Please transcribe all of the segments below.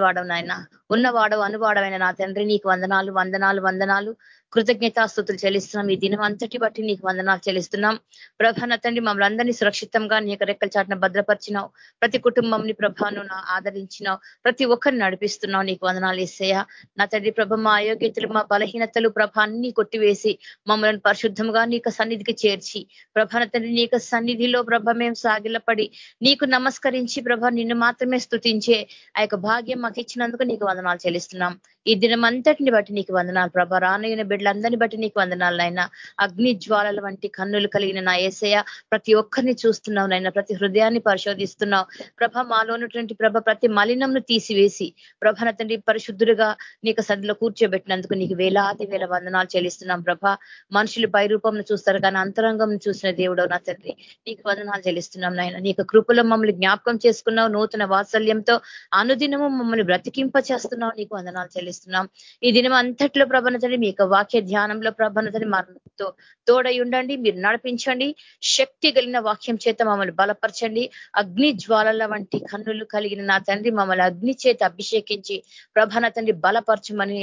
వాడవు నాయన. ఉన్నవాడు అనువాడమైన నా తండ్రి నీకు వందనాలు వందనాలు వందనాలు. కృతజ్ఞతాస్థుతులు చెల్లిస్తున్నాం. ఈ దినం అంతటి బట్టి నీకు వందనాలు చెల్లిస్తున్నాం. ప్రభాన తండ్రి మమ్మల్ని అందరినీ సురక్షితంగా నీ యొక్క రెక్కల చాటున భద్రపరిచినావు. ప్రతి కుటుంబంని ప్రభాను ఆదరించినావు. ప్రతి ఒక్కరిని నడిపిస్తున్నావు నీకు వందనాలు ఇస్తాయా నా తండ్రి ప్రభ మా అయోగ్యతలు మా బలహీనతలు ప్రభాన్ని కొట్టివేసి మమ్మల్ని పరిశుద్ధంగా నీకు సన్నిధికి చేర్చి. ప్రభాన తండ్రి నీకు సన్నిధిలో ప్రభ మేము సాగిలపడి నీకు నమస్కరించి ప్రభ నిన్ను మాత్రమే స్థుతించే ఆ భాగ్యం మాకు ఇచ్చినందుకు నీకు వందనాలు. చెల్లిస్తున్నాం. ఈ దినం అంతటిని బట్టి నీకు వందనాలు ప్రభ. రానయ్యన బిడ్డలందరినీ బట్టి నీకు వందనాలు నాయన. అగ్ని జ్వాలల వంటి కన్నులు కలిగిన నా ఏసయ ప్రతి ఒక్కరిని చూస్తున్నావు నాయన. ప్రతి హృదయాన్ని పరిశోధిస్తున్నావు. ప్రభ మాలో ఉన్నటువంటి ప్రభ ప్రతి మలినంను తీసివేసి ప్రభన తండ్రి పరిశుద్ధుడుగా నీకు సదిలో కూర్చోబెట్టినందుకు నీకు వేలాది వేల వందనాలు చెల్లిస్తున్నాం ప్రభ. మనుషులు పై రూపంను చూస్తారు కానీ అంతరంగం చూసిన దేవుడు నా తండ్రి. నీకు వందనాలు చెల్లిస్తున్నాం నాయన. నీకు కృపలో మమ్మల్ని జ్ఞాపకం చేసుకున్నావు. నూతన వాత్సల్యంతో అనుదినము మమ్మల్ని బ్రతికింప చేస్తున్నావు నీకు వందనాలు చెల్లిస్తున్నాం. ఈ దినం అంతట్లో ప్రభనతని మీ యొక్క వాక్య ధ్యానంలో ప్రభనతని మరణతో తోడై ఉండండి మీరు నడిపించండి. శక్తి కలిగిన వాక్యం చేత మమ్మల్ని బలపరచండి. అగ్ని జ్వాలల వంటి కన్నులు కలిగిన నా తండ్రి మమ్మల్ని అగ్ని చేత అభిషేకించి ప్రభన తండ్రి బలపరచమని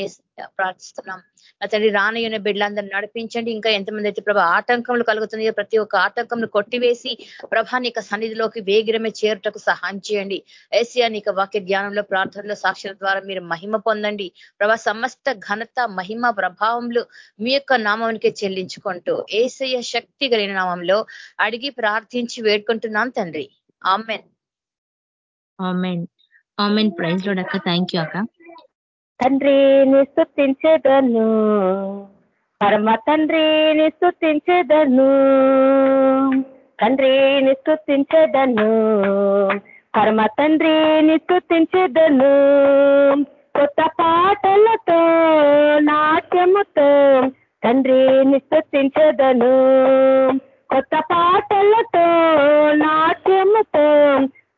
ప్రార్థిస్తున్నాం. నా తండ్రి రానయ్యన బిడ్డలందరినీ నడిపించండి. ఇంకా ఎంతమంది అయితే ప్రభా ఆటంకములు కలుగుతున్నాయో ప్రతి ఒక్క ఆటంకంను కొట్టివేసి ప్రభా నీక సన్నిధిలోకి వేగిరమే చేరుటకు సహాయం చేయండి. ఏసియా నీక వాక్య జ్ఞానంలో ప్రార్థనలో సాక్షుల ద్వారా మీరు మహిమ పొందండి. ప్రభా సమస్త ఘనత మహిమ ప్రభావంలో మీ యొక్క నామానికి చెల్లించుకుంటూ ఏసయ్య శక్తి కలిగిన నామంలో అడిగి ప్రార్థించి వేడుకుంటున్నాం తండ్రి. Amen. Amen. Amen. Praise Lord అక్క. థ్యాంక్ యూ అక్క. తండ్రిని స్థుతించేదను పరమ తండ్రిని స్థుతించేదను తండ్రిని స్థుతించేదను పరమ తండ్రిని స్థుతించేదను కొత్త పాటలతో నాట్యముతో తండ్రిని స్థుతించేదను కొత్త పాటలతో నాట్యముతో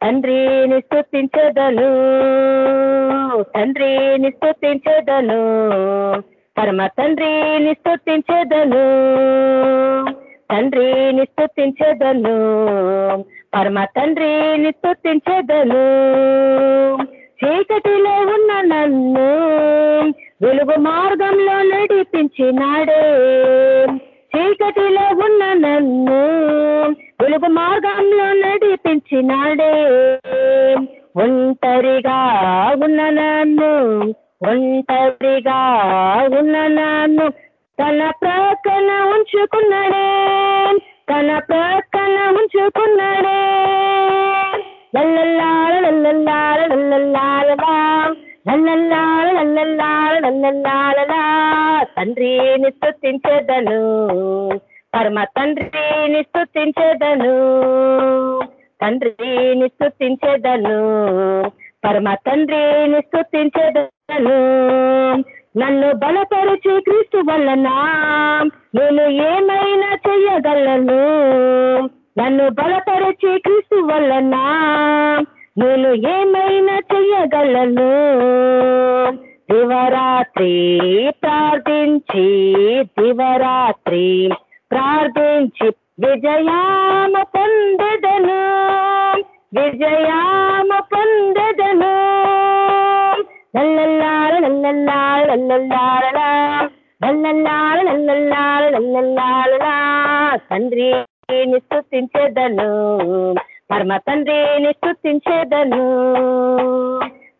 తండ్రిని స్థుతించదను తండ్రిని స్థుతించదను పరమ తండ్రిని స్థుతించదను తండ్రిని స్థుతించదను పరమ తండ్రిని స్థుతించదను చీకటిలో ఉన్న నన్ను వెలుగు మార్గంలో నడిపించినాడే. చీకటిలో ఉన్న నన్ను వెలుగు మార్గంలో నడిపించినాడే. ఒంటరిగా ఉన్న నన్ను ఒంటరిగా ఉన్న నన్ను తన ప్రక్కన ఉంచుకున్నాడే. తన ప్రక్కన ఉంచుకున్నాడే. తండ్రిని స్థుతించేదను పరమ తండ్రిని స్థుతించేదను తండ్రిని స్థుతించేదను పరమ తండ్రిని స్థుతించేదను నన్ను బలపరిచి క్రీస్తు వలన నేను ఏమైనా చెయ్యగలను నన్ను బలపరిచి క్రీస్తు వలన నేను ఏమైనా చెయ్యగలను దివరాత్రి ప్రార్థించి దివరాత్రి ప్రార్థించి విజయాము పొందెదను. విజయాము పొందెదను. నల్లల్లార నల్లల్లార నల్లల్లారలా నల్లల్లార నల్లల్లార నల్లల్లారలా తండ్రిని స్థుతించేదను పరమ తండ్రిని స్థుతించేదను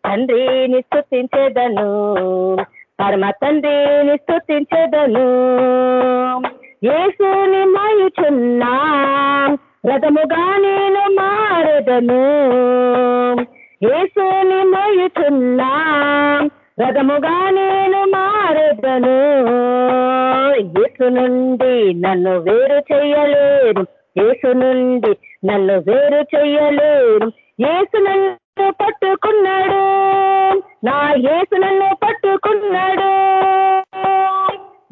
తండ్రిని స్థుతించేదను పరమ తండ్రిని స్థుతించేదను ఏసుని మాయుచున్నా. రథముగా నేను మారదను. ఏసుని మాయుచున్నా. రథముగా నేను మారదను. ఏసు నుండి నన్ను వేరు చెయ్యలేరు ఏసు నుండి నన్ను వేరు చెయ్యలేరు ఏసు నన్ను పట్టుకున్నాడు. నా ఏసు నన్ను పట్టుకున్నాడు.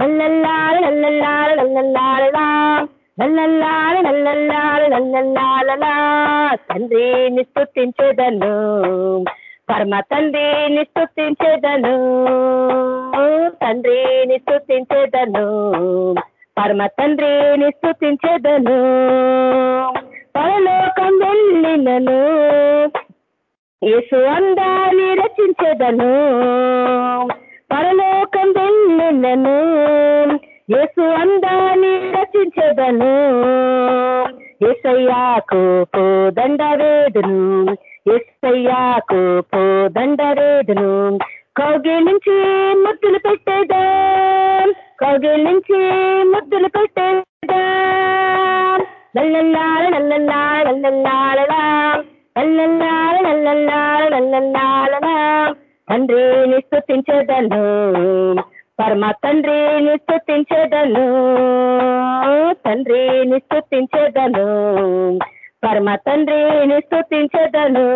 నల్లల్లాల నల్లల్లాల తండ్రిని స్థుతించేదను పరమ తండ్రిని స్థుతించేదను తండ్రిని స్థుతించేదను పరమ తండ్రిని స్థుతించేదను పరలోకం వెళ్ళినను. యేసు అందాన్ని రచించేదను. యేసు అందాన్ని రచించదను. ఎసయ్యాకు పోదండ ఎసయ్యాకు ఎస్సయ్యాకు కౌగిల్ నుంచి ముద్దులు పెట్టేదా. కౌగిల్ నుంచి ముద్దులు పెట్టేదా. నల్లల్లాల నల్లల్లాల లల్లల్లాలలా. నల్లల్లాల నల్లల్లాల లల్లల్లాలలా. తండ్రిని స్థుతించదను పరమ తండ్రిని స్థుతించేదను తండ్రిని స్థుతించేదను పరమ తండ్రిని స్థుతించేదను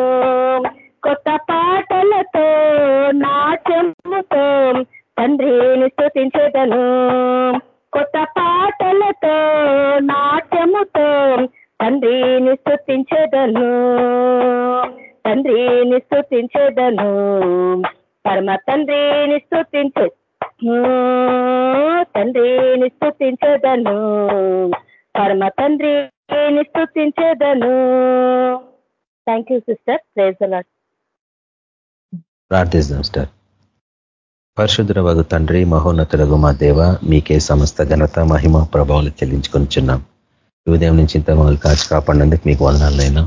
కొత్త పాటలతో నాట్యముతో తండ్రిని స్థుతించేదను కొత్త పాటలతో నాట్యముతో తండ్రిని స్థుతించేదను తండ్రిని స్థుతించేదను పరమ తండ్రిని స్థుతించే తండ్రిని స్థుతించదను పరమ తండ్రిని స్థుతించదను thank you sister praise a lot ప్రార్థిస్తాం సార్ పరిశుద్ధుల వగు తండ్రి మహోన్నతులకు మా దేవ మీకే సమస్త ఘనత మహిమ ప్రభావాలు చెల్లించుకొనిచున్నాం ఉదయం నుంచి ఇంత మమ్మల్ని కాచి కాపాడినందుకు మీకు వందనాలైనా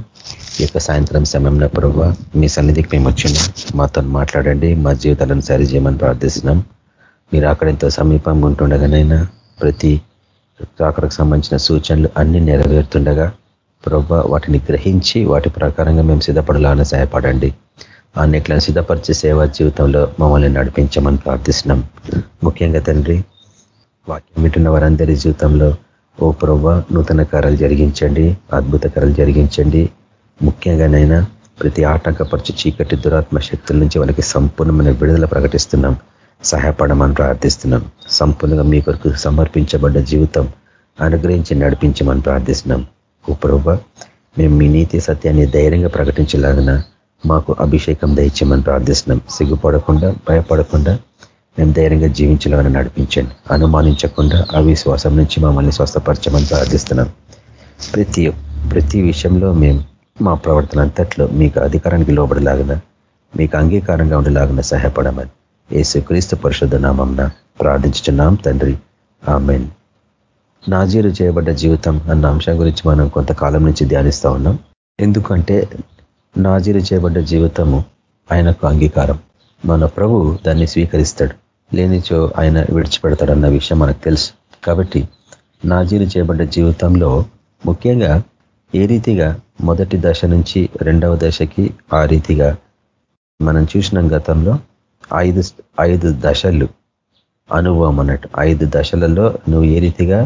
ఈ యొక్క సాయంత్రం సమయంలో ప్రభావ మీ సన్నిధికి మేము వచ్చినాం మాతో మాట్లాడండి మా జీవితాలను సరిచేయమని ప్రార్థిస్తున్నాం. మీరు అక్కడ ఎంతో సమీపంగా ఉంటుండగానైనా ప్రతి అక్కడికి సంబంధించిన సూచనలు అన్ని నెరవేరుతుండగా ప్రభ వాటిని గ్రహించి వాటి ప్రకారంగా మేము సిద్ధపడాలని సహాయపడండి. అన్నిట్లను సిద్ధపరిచే సేవా జీవితంలో మమ్మల్ని నడిపించమని ప్రార్థిస్తున్నాం. ముఖ్యంగా తండ్రి వాక్యం వింటున్న వారందరి జీవితంలో ఓ ప్రవ్వ నూతన కార్యాలు జరిగించండి అద్భుత కార్యాలు జరిగించండి. ముఖ్యంగానైనా ప్రతి ఆటంకపరచు చీకటి దురాత్మ శక్తుల నుంచి వాళ్ళకి సంపూర్ణమైన విడుదల ప్రకటిస్తున్నాం. సహాయపడమని ప్రార్థిస్తున్నాం. సంపూర్ణంగా మీ కొరకు సమర్పించబడ్డ జీవితం అనుగ్రహించి నడిపించమని ప్రార్థిస్తున్నాం. ఓ మేము మీ నీతి సత్యాన్ని ధైర్యంగా ప్రకటించలాగిన మాకు అభిషేకం దయచేయమని ప్రార్థిస్తున్నాం. సిగ్గుపడకుండా భయపడకుండా మేము ధైర్యంగా జీవించాలని నడిపించండి. అనుమానించకుండా అవిశ్వాసం నుంచి మమ్మల్ని స్వస్థపరచమని ప్రార్థిస్తున్నాం. ప్రతి ప్రతి విషయంలో మేము మా ప్రవర్తన అంతట్లో మీకు అధికారానికి లోబడలాగిన మీకు అంగీకారంగా ఉండేలాగిన సహాయపడమని ఏసు క్రీస్తు పరిశుద్ధ నామంన ప్రార్థించుతున్నాం తండ్రి. ఆమెన్. నాజీరు చేయబడ్డ జీవితం అన్న అంశం గురించి మనం కొంతకాలం నుంచి ధ్యానిస్తూ ఉన్నాం. ఎందుకంటే నాజీరు చేయబడ్డ జీవితము ఆయనకు అంగీకారం. మన ప్రభు దాన్ని స్వీకరిస్తాడు. లేనిచో ఆయన విడిచిపెడతాడన్న విషయం మనకు తెలుసు. కాబట్టి నాజీరు చేయబడ్డ జీవితంలో ముఖ్యంగా ఏ రీతిగా మొదటి దశ నుంచి రెండవ దశకి ఆ రీతిగా మనం చూసిన గతంలో ఐదు ఐదు దశలు. అనుభవం అన్నట్టు ఐదు దశలలో నువ్వు ఏ రీతిగా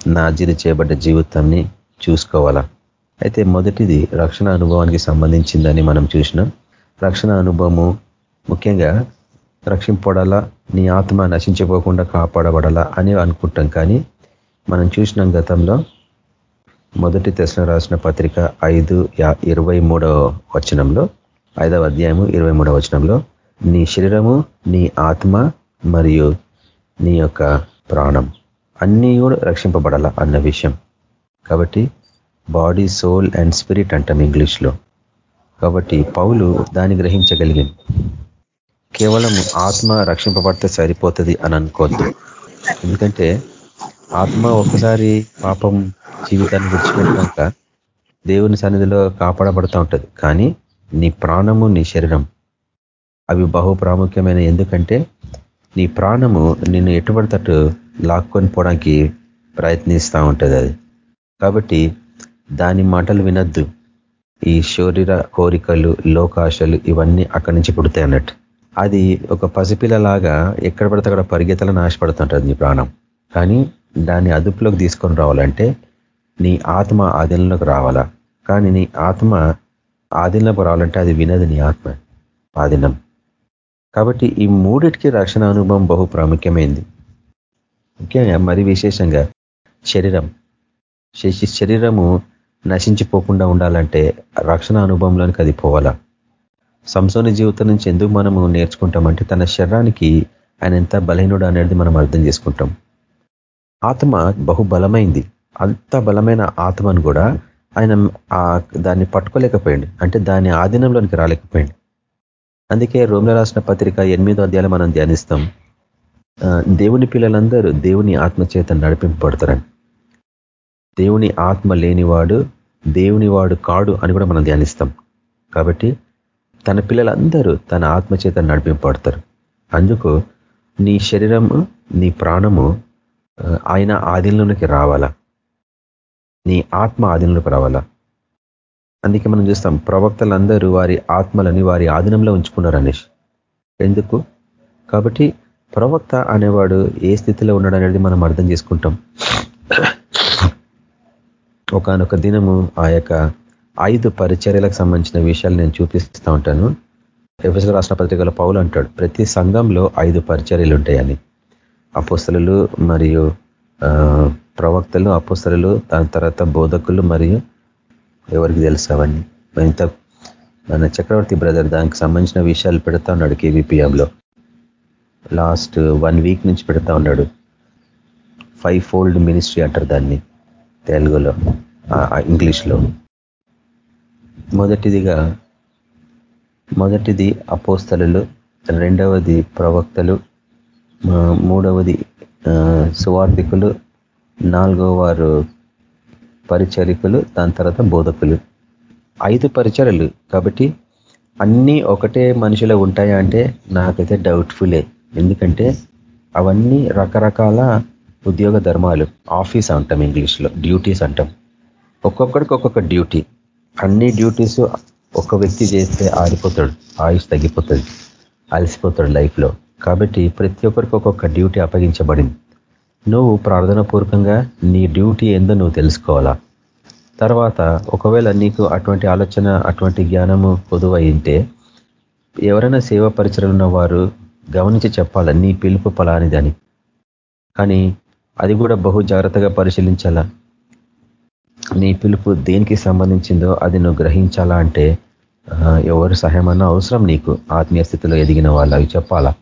నాజీరు చేయబడ్డ జీవితాన్ని చూసుకోవాలా? అయితే మొదటిది రక్షణ అనుభవానికి సంబంధించిందని మనం చూసినాం. రక్షణ అనుభవము ముఖ్యంగా రక్షింపడాలా నీ ఆత్మ నశించిపోకుండా కాపాడబడాలా అని అనుకుంటాం కానీ మనం చూసినాం గతంలో మొదటి తెశన రాసిన పత్రిక ఐదు ఇరవై మూడవ వచనంలో ఐదవ అధ్యాయము ఇరవై మూడవ వచనంలో నీ శరీరము నీ ఆత్మ మరియు నీ యొక్క ప్రాణం అన్నీ కూడా రక్షింపబడాల అన్న విషయం. కాబట్టి బాడీ సోల్ అండ్ స్పిరిట్ అంటాం ఇంగ్లీష్లో. కాబట్టి పౌలు దాన్ని గ్రహించగలిగింది కేవలం ఆత్మ రక్షింపబడితే సరిపోతుంది అని అనుకోవద్దు. ఎందుకంటే ఆత్మ ఒకసారి పాపం జీవితాన్ని విడిచిపెట్టినాక దేవుని సన్నిధిలో కాపాడబడుతూ ఉంటుంది. కానీ నీ ప్రాణము నీ శరీరం అవి బహు ప్రాముఖ్యమైన ఎందుకంటే నీ ప్రాణము నిన్ను ఎటుబడితట్టు లాక్కొని పోవడానికి ప్రయత్నిస్తూ ఉంటుంది అది. కాబట్టి దాని మాటలు వినద్దు. ఈ శరీర కోరికలు లోకాశలు ఇవన్నీ అక్కడి నుంచి పుడతాయి అన్నట్టు. అది ఒక పసిపిల్లలాగా ఎక్కడ పడితే అక్కడ పరిగెత్తలను ఆశపడుతుంటుంది నీ ప్రాణం. కానీ దాన్ని అదుపులోకి తీసుకొని రావాలంటే నీ ఆత్మ ఆధీనంలోకి రావాలా? కానీ నీ ఆత్మ ఆధీనంలోకి రావాలంటే అది వినదు నీ ఆత్మ ఆధీనం. కాబట్టి ఈ మూడిటికి రక్షణ అనుభవం బహు ప్రాముఖ్యమైంది. ముఖ్యంగా మరి విశేషంగా శరీరం. శరీరము నశించిపోకుండా ఉండాలంటే రక్షణ అనుభవంలోనికి అది పోవాలా? సంసోని జీవితం నుంచి ఎందుకు మనము నేర్చుకుంటామంటే తన శరీరానికి ఆయన ఎంత బలహీనుడు అనేది మనం అర్థం చేసుకుంటాం. ఆత్మ బహుబలమైంది అంత బలమైన ఆత్మను కూడా ఆయన దాన్ని పట్టుకోలేకపోయింది అంటే దాని ఆధీనంలోనికి రాలేకపోయింది అందుకే రోమిల రాసిన పత్రిక ఎనిమిదో అధ్యాయులు మనం ధ్యానిస్తాం. దేవుని పిల్లలందరూ దేవుని ఆత్మచేత నడిపింపబడతారని. దేవుని ఆత్మ లేనివాడు దేవుని వాడు కాడు అని కూడా మనం ధ్యానిస్తాం. కాబట్టి తన పిల్లలందరూ తన ఆత్మచేత నడిపింపబడతారు. అందుకు నీ శరీరము నీ ప్రాణము ఆయన ఆధీనంలోకి రావాలా? నీ ఆత్మ ఆధీనంలోకి రావాలా? అందుకే మనం చూస్తాం ప్రవక్తలందరూ వారి ఆత్మలని వారి ఆధీనంలో ఉంచుకున్నారు అనేసి ఎందుకు? కాబట్టి ప్రవక్త అనేవాడు ఏ స్థితిలో ఉన్నాడు అనేది మనం అర్థం చేసుకుంటాం. ఒకనొక దినము ఆ యొక్క ఐదు పరిచర్యలకు సంబంధించిన విషయాలు నేను చూపిస్తూ ఉంటాను. ఎఫ్ఎస్ రాష్ట్ర పత్రికల పౌలు అంటాడు ప్రతి సంఘంలో ఐదు పరిచర్యలు ఉంటాయని. అపుస్తలు మరియు ప్రవక్తలు అపుస్తలు దాని తర్వాత బోధకులు మరియు ఎవరికి తెలుసు అవన్నీ? ఇంత మన చక్రవర్తి బ్రదర్ దానికి సంబంధించిన విషయాలు పెడతా ఉన్నాడు కేవీపీఎంలో లాస్ట్ వన్ వీక్ నుంచి పెడతా ఉన్నాడు. ఫైవ్ ఫోల్డ్ మినిస్ట్రీ అంటారు దాన్ని తెలుగులో ఇంగ్లీష్లో. మొదటిదిగా మొదటిది అపోస్తలు రెండవది ప్రవక్తలు మూడవది సువార్థికులు నాలుగవ వారు పరిచరికులు దాని తర్వాత బోధకులు. ఐదు పరిచరలు కాబట్టి అన్నీ ఒకటే మనిషిలో ఉంటాయా అంటే నాకైతే డౌట్ఫుల్లే ఎందుకంటే అవన్నీ రకరకాల ఉద్యోగ ధర్మాలు. ఆఫీస్ అంటాం ఇంగ్లీష్లో. డ్యూటీస్ అంటాం. ఒక్కొక్కడికి ఒక్కొక్క డ్యూటీ అన్ని డ్యూటీస్ ఒక వ్యక్తి చేస్తే ఆడిపోతాడు ఆయుష్ తగ్గిపోతుంది. అలసిపోతాడు లైఫ్లో. కాబట్టి ప్రతి ఒక్కరికి ఒక్కొక్క డ్యూటీ అప్పగించబడింది. నువ్వు ప్రార్థన పూర్వకంగా నీ డ్యూటీ ఏందో నువ్వు తెలుసుకోవాలా? తర్వాత ఒకవేళ నీకు అటువంటి ఆలోచన అటువంటి జ్ఞానము పొదువైంటే ఎవరైనా సేవ పరిచయలు ఉన్నవారు గమనించి చెప్పాల నీ పిలుపు పలానిదని కానీ అది కూడా బహు జాగ్రత్తగా పరిశీలించాలా. నీ పిలుపు దేనికి సంబంధించిందో అది నువ్వు గ్రహించాలా అంటే ఎవరు సహాయమన్నా అవసరం నీకు ఆత్మీయ స్థితిలో ఎదిగిన వాళ్ళు అవి చెప్పాలా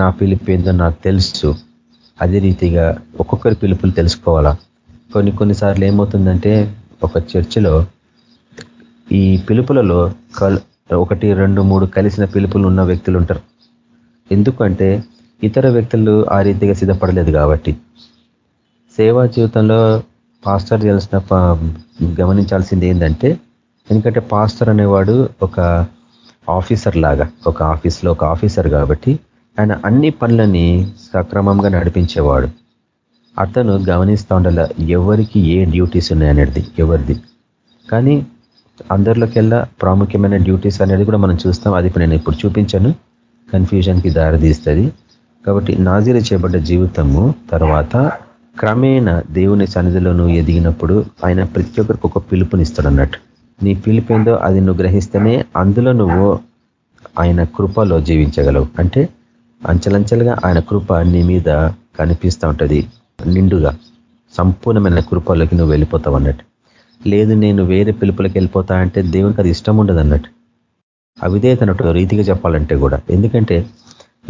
నా పిలుపు ఏందో నాకు తెలుసు. అదే రీతిగా ఒక్కొక్కరి పిలుపులు తెలుసుకోవాలా? కొన్ని కొన్నిసార్లు ఏమవుతుందంటే ఒక చర్చిలో ఈ పిలుపులలో ఒకటి రెండు మూడు కలిసిన పిలుపులు ఉన్న వ్యక్తులు ఉంటారు. ఎందుకంటే ఇతర వ్యక్తులు ఆ రీతిగా సిద్ధపడలేదు కాబట్టి. సేవా జీవితంలో పాస్టర్ చేయాల్సిన గమనించాల్సింది ఏంటంటే ఎందుకంటే పాస్టర్ అనేవాడు ఒక ఆఫీసర్ లాగా ఒక ఆఫీస్లో ఒక ఆఫీసర్ కాబట్టి ఆయన అన్ని పనులని సక్రమంగా నడిపించేవాడు. అతను గమనిస్తూ ఉండాల ఎవరికి ఏ డ్యూటీస్ ఉన్నాయనేది ఎవరిది? కానీ అందరిలోకెల్లా ప్రాముఖ్యమైన డ్యూటీస్ అనేది కూడా మనం చూస్తాం. అది నేను ఇప్పుడు చూపించాను. కన్ఫ్యూజన్కి దారితీస్తుంది. కాబట్టి నాజీలు చేయబడ్డ జీవితము తర్వాత క్రమేణ దేవుని సన్నిధిలో నువ్వు ఎదిగినప్పుడు ఆయన ప్రతి ఒక్కరికి ఒక పిలుపునిస్తాడు అన్నట్టు నీ పిలుపేందో అది నువ్వు గ్రహిస్తేనే అందులో నువ్వు ఆయన కృపలో జీవించగలవు. అంటే అంచెలంచెలుగా ఆయన కృప నీ మీద కనిపిస్తూ ఉంటుంది. నిండుగా సంపూర్ణమైన కృపలోకి నువ్వు వెళ్ళిపోతావు అన్నట్టు. లేదు నేను వేరే పిలుపులకు వెళ్ళిపోతా అంటే దేవునికి అది ఇష్టం ఉండదు అన్నట్టు. అవిధేయతనట్టు రీతిగా చెప్పాలంటే కూడా. ఎందుకంటే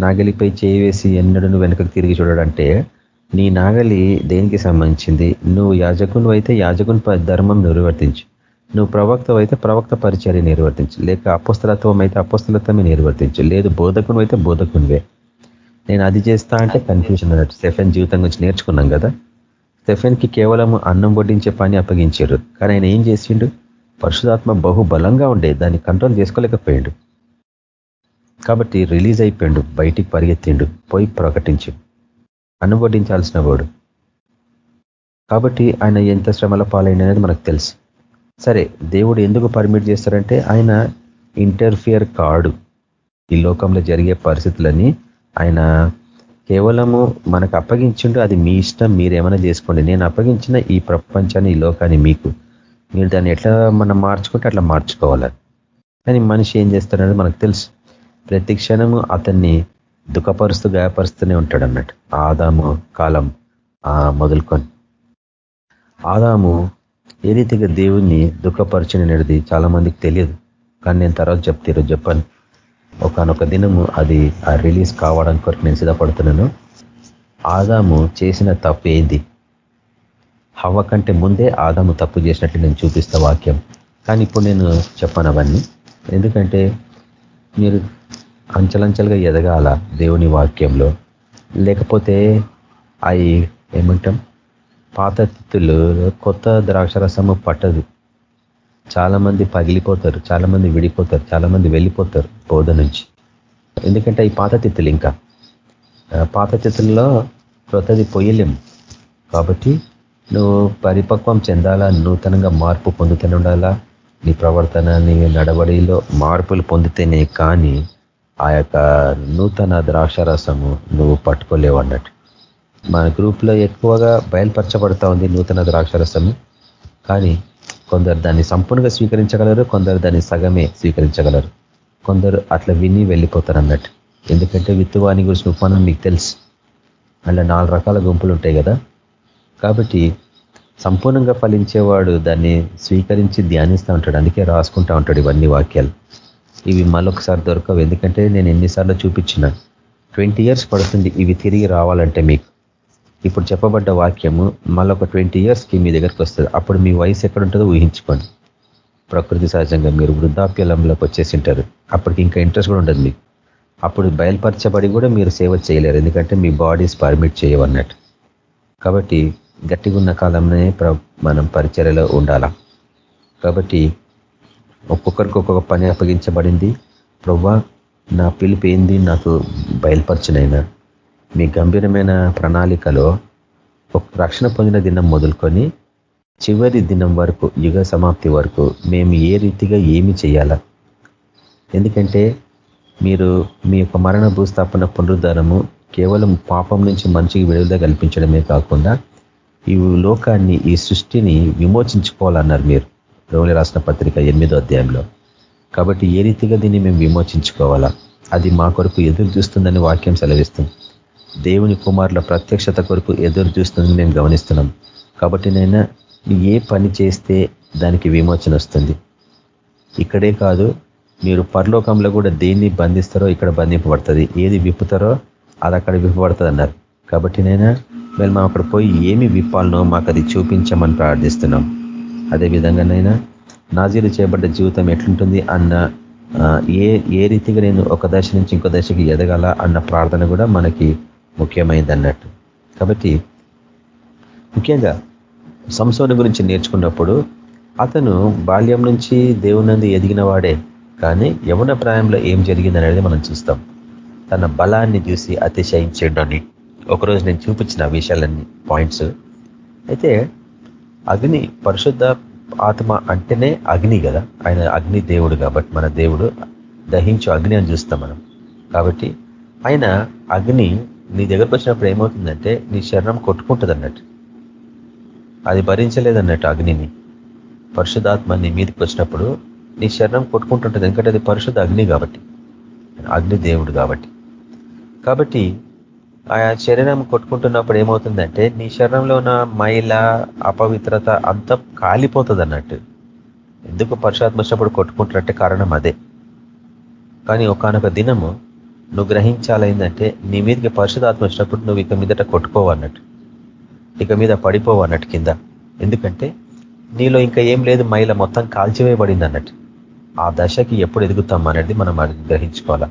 నాగలిపై చేయి వేసి ఎన్నడూ నువ్వు తిరిగి చూడడంటే నీ నాగలి దేనికి సంబంధించింది? నువ్వు యాజకును అయితే యాజకుని ధర్మం నిర్వర్తించు. నువ్వు ప్రవక్త అయితే ప్రవక్త పరిచర్య నిర్వర్తించు. లేక అపుస్తలత్వం అయితే అపుస్తలత్వమే నిర్వర్తించు. లేదు బోధకును అయితే బోధకునివే. నేను అది చేస్తా అంటే కన్ఫ్యూజన్ అన్నట్టు స్టెఫెన్ జీవితం గురించి నేర్చుకున్నాం కదా. స్టెఫెన్కి కేవలం అన్నం వడ్డించే పని అప్పగించారు. కానీ ఆయన ఏం చేసిండు? పరిశుధాత్మ బహు బలంగా ఉండే దాన్ని కంట్రోల్ చేసుకోలేకపోయాడు. కాబట్టి రిలీజ్ అయిపోయిండు బయటికి పరిగెత్తిండు పోయి ప్రకటించు. అనువడ్డించాల్సిన వాడు. కాబట్టి ఆయన ఎంత శ్రమల పాలైనది మనకు తెలుసు. సరే దేవుడు ఎందుకు పర్మిట్ చేస్తారంటే ఆయన ఇంటర్ఫియర్ కాడు. ఈ లోకంలో జరిగే పరిస్థితులని ఆయన కేవలము మనకు అప్పగించిండు అది మీ ఇష్టం మీరేమైనా చేసుకోండి. నేను అప్పగించిన ఈ ప్రపంచాన్ని ఈ లోకాన్ని మీకు. మీరు దాన్ని ఎట్లా మనం మార్చుకుంటే అట్లా మార్చుకోవాలి. కానీ మనిషి ఏం చేస్తాడనేది మనకు తెలుసు. ప్రతి క్షణము అతన్ని దుఃఖపరుస్తూ గాయపరుస్తూనే ఉంటాడు అన్నట్టు. ఆదాము కాలం మొదలుకొని. ఆదాము ఏ రీతిగా దేవుణ్ణి దుఃఖపరచననేది చాలా మందికి తెలియదు. కానీ నేను తర్వాత చెప్తే చెప్పాను. ఒకనొక దినము అది ఆ రిలీజ్ కావడానికి కొరకు నేను సిద్ధపడుతున్నాను. ఆదాము చేసిన తప్పు ఏంది? హవ్వ కంటే ముందే ఆదాము తప్పు చేసినట్టు నేను చూపిస్తా వాక్యం. కానీ ఇప్పుడు నేను చెప్పాను అవన్నీ. ఎందుకంటే మీరు అంచలంచలుగా ఎదగాల దేవుని వాక్యంలో. లేకపోతే అవి ఏమంటాం? పాత తిత్తులు కొత్త ద్రాక్షరసము పట్టదు. చాలా మంది పగిలిపోతారు చాలా మంది విడిపోతారు చాలా మంది వెళ్ళిపోతారు బోధ నుంచి. ఎందుకంటే ఈ పాత తిత్తులు ఇంకా. పాత తిత్తుల్లో క్రొత్తది పొయ్యలేం. కాబట్టి నువ్వు పరిపక్వం చెందాలా నూతనంగా మార్పు పొందుతూనే ఉండాలా? నీ ప్రవర్తన నీ నడవడిలో మార్పులు పొందితేనే కానీ ఆ యొక్క నూతన ద్రాక్షరసము నువ్వు పట్టుకోలేవు అన్నట్టు. మన గ్రూప్లో ఎక్కువగా బయలుపరచబడతా ఉంది నూతన ద్రాక్షరసము. కానీ కొందరు దాన్ని సంపూర్ణంగా స్వీకరించగలరు కొందరు దాన్ని సగమే స్వీకరించగలరు. కొందరు అట్లా విని వెళ్ళిపోతారు అన్నట్టు ఎందుకంటే విత్తువాని గురించి ఉపమానం మీకు తెలుసు. అలా నాలుగు రకాల గుంపులు ఉంటాయి కదా. కాబట్టి సంపూర్ణంగా ఫలించేవాడు దాన్ని స్వీకరించి ధ్యానిస్తూ ఉంటాడు. అందుకే రాసుకుంటూ ఉంటాడు ఇవన్నీ వాక్యాలు. ఇవి మళ్ళొకసారి దొరకవు. ఎందుకంటే నేను ఎన్నిసార్లు చూపించిన. ట్వంటీ ఇయర్స్ పడుతుంది. ఇవి తిరిగి రావాలంటే మీకు. ఇప్పుడు చెప్పబడ్డ వాక్యము మళ్ళొక ట్వంటీ ఇయర్స్కి మీ దగ్గరికి వస్తుంది. అప్పుడు మీ వయసు ఎక్కడ ఉంటుందో ఊహించుకోండి. ప్రకృతి సహజంగా మీరు వృద్ధాప్యలంలోకి వచ్చేసింటారు అప్పటికి ఇంకా ఇంట్రెస్ట్ కూడా ఉండదు మీకు. అప్పుడు బయలుపరచబడి కూడా మీరు సేవ చేయలేరు. ఎందుకంటే మీ బాడీస్ పర్మిట్ చేయవన్నట్టు కాబట్టి గట్టిగా ఉన్న కాలంలోనే మనం పరిచర్యలో ఉండాలా? కాబట్టి ఒక్కొక్కరికి ఒక్కొక్క పని అప్పగించబడింది. ప్రవ్వా నా పిలుపు ఏంది? నాకు బయలుపరచునైనా మీ గంభీరమైన ప్రణాళికలో ఒక రక్షణ పొందిన దినం మొదలుకొని చివరి దినం వరకు యుగ సమాప్తి వరకు మేము ఏ రీతిగా ఏమి చేయాలా? ఎందుకంటే మీరు మీ యొక్క మరణ భూస్థాపన పునరుద్ధారము కేవలం పాపం నుంచి మంచికి విడుదల కల్పించడమే కాకుండా ఈ లోకాన్ని ఈ సృష్టిని విమోచించుకోవాలన్నారు మీరు. రోగుల రాసిన పత్రిక ఎనిమిదో అధ్యాయంలో. కాబట్టి ఏ రీతిగా దీన్ని మేము విమోచించుకోవాలా? అది మా కొరకు ఎదురు చూస్తుందని వాక్యం సెలవిస్తుంది. దేవుని కుమారుల ప్రత్యక్షత కొరకు ఎదురు చూస్తుందని మేము గమనిస్తున్నాం. కాబట్టి నైనా ఏ పని చేస్తే దానికి విమోచన వస్తుంది? ఇక్కడే కాదు మీరు పరలోకంలో కూడా దేన్ని బంధిస్తారో ఇక్కడ బంధింపబడుతుంది. ఏది విప్పుతారో అది అక్కడ విప్పబడుతుంది అన్నారు. కాబట్టి నైనా మేము అక్కడ పోయి ఏమి విప్పాలనో మాకు అది చూపించమని ప్రార్థిస్తున్నాం. అదేవిధంగానైనా నాజీలు చేయబడ్డ జీవితం ఎట్లుంటుంది అన్న ఏ ఏ రీతిగా నేను ఒక దశ నుంచి ఇంకో దశకి ఎదగాల అన్న ప్రార్థన కూడా మనకి ముఖ్యమైంది అన్నట్టు కాబట్టి ముఖ్యంగా సంసోను గురించి నేర్చుకున్నప్పుడు అతను బాల్యం నుంచి దేవునంది ఎదిగిన వాడే కానీ యమున ప్రాయంలో ఏం జరిగింది అనేది మనం చూస్తాం. తన బలాన్ని చూసి అతిశయించండి ఒకరోజు నేను చూపించిన విషయాలన్నీ పాయింట్స్. అయితే అగ్ని పరిశుద్ధ ఆత్మ అంటేనే అగ్ని కదా. ఆయన అగ్ని దేవుడు కాబట్టి మన దేవుడు దహించు అగ్ని అని చూస్తాం మనం. కాబట్టి ఆయన అగ్ని నీ దగ్గరకు వచ్చినప్పుడు ఏమవుతుందంటే నీ శరణం కొట్టుకుంటుంది అన్నట్టు అది భరించలేదన్నట్టు అగ్నిని. పరిశుధాత్మ నీ మీదకి వచ్చినప్పుడు నీ శరణం కొట్టుకుంటుంటుంది ఎందుకంటే అది పరిశుద్ధ అగ్ని కాబట్టి. అగ్ని దేవుడు కాబట్టి. కాబట్టి ఆ శరీరం కొట్టుకుంటున్నప్పుడు ఏమవుతుందంటే నీ శరీరంలో ఉన్న మైల అపవిత్రత అంతా కాలిపోతుంది అన్నట్టు ఎందుకు పరుషాత్మ వచ్చినప్పుడు కొట్టుకుంటున్నట్టే కారణం అదే. కానీ ఒకనొక దినము నువ్వు గ్రహించాలైందంటే నీ మీదకి పరిశుధాత్మ వచ్చినప్పుడు నువ్వు ఇక మీదట కొట్టుకోవన్నట్టు ఇక మీద పడిపోవన్నట్టు కింద. ఎందుకంటే నీలో ఇంకా ఏం లేదు మైల మొత్తం కాల్చివేయబడింది అన్నట్టు. ఆ దశకి ఎప్పుడు ఎదుగుతాం అనేది మనం గ్రహించుకోవాలా.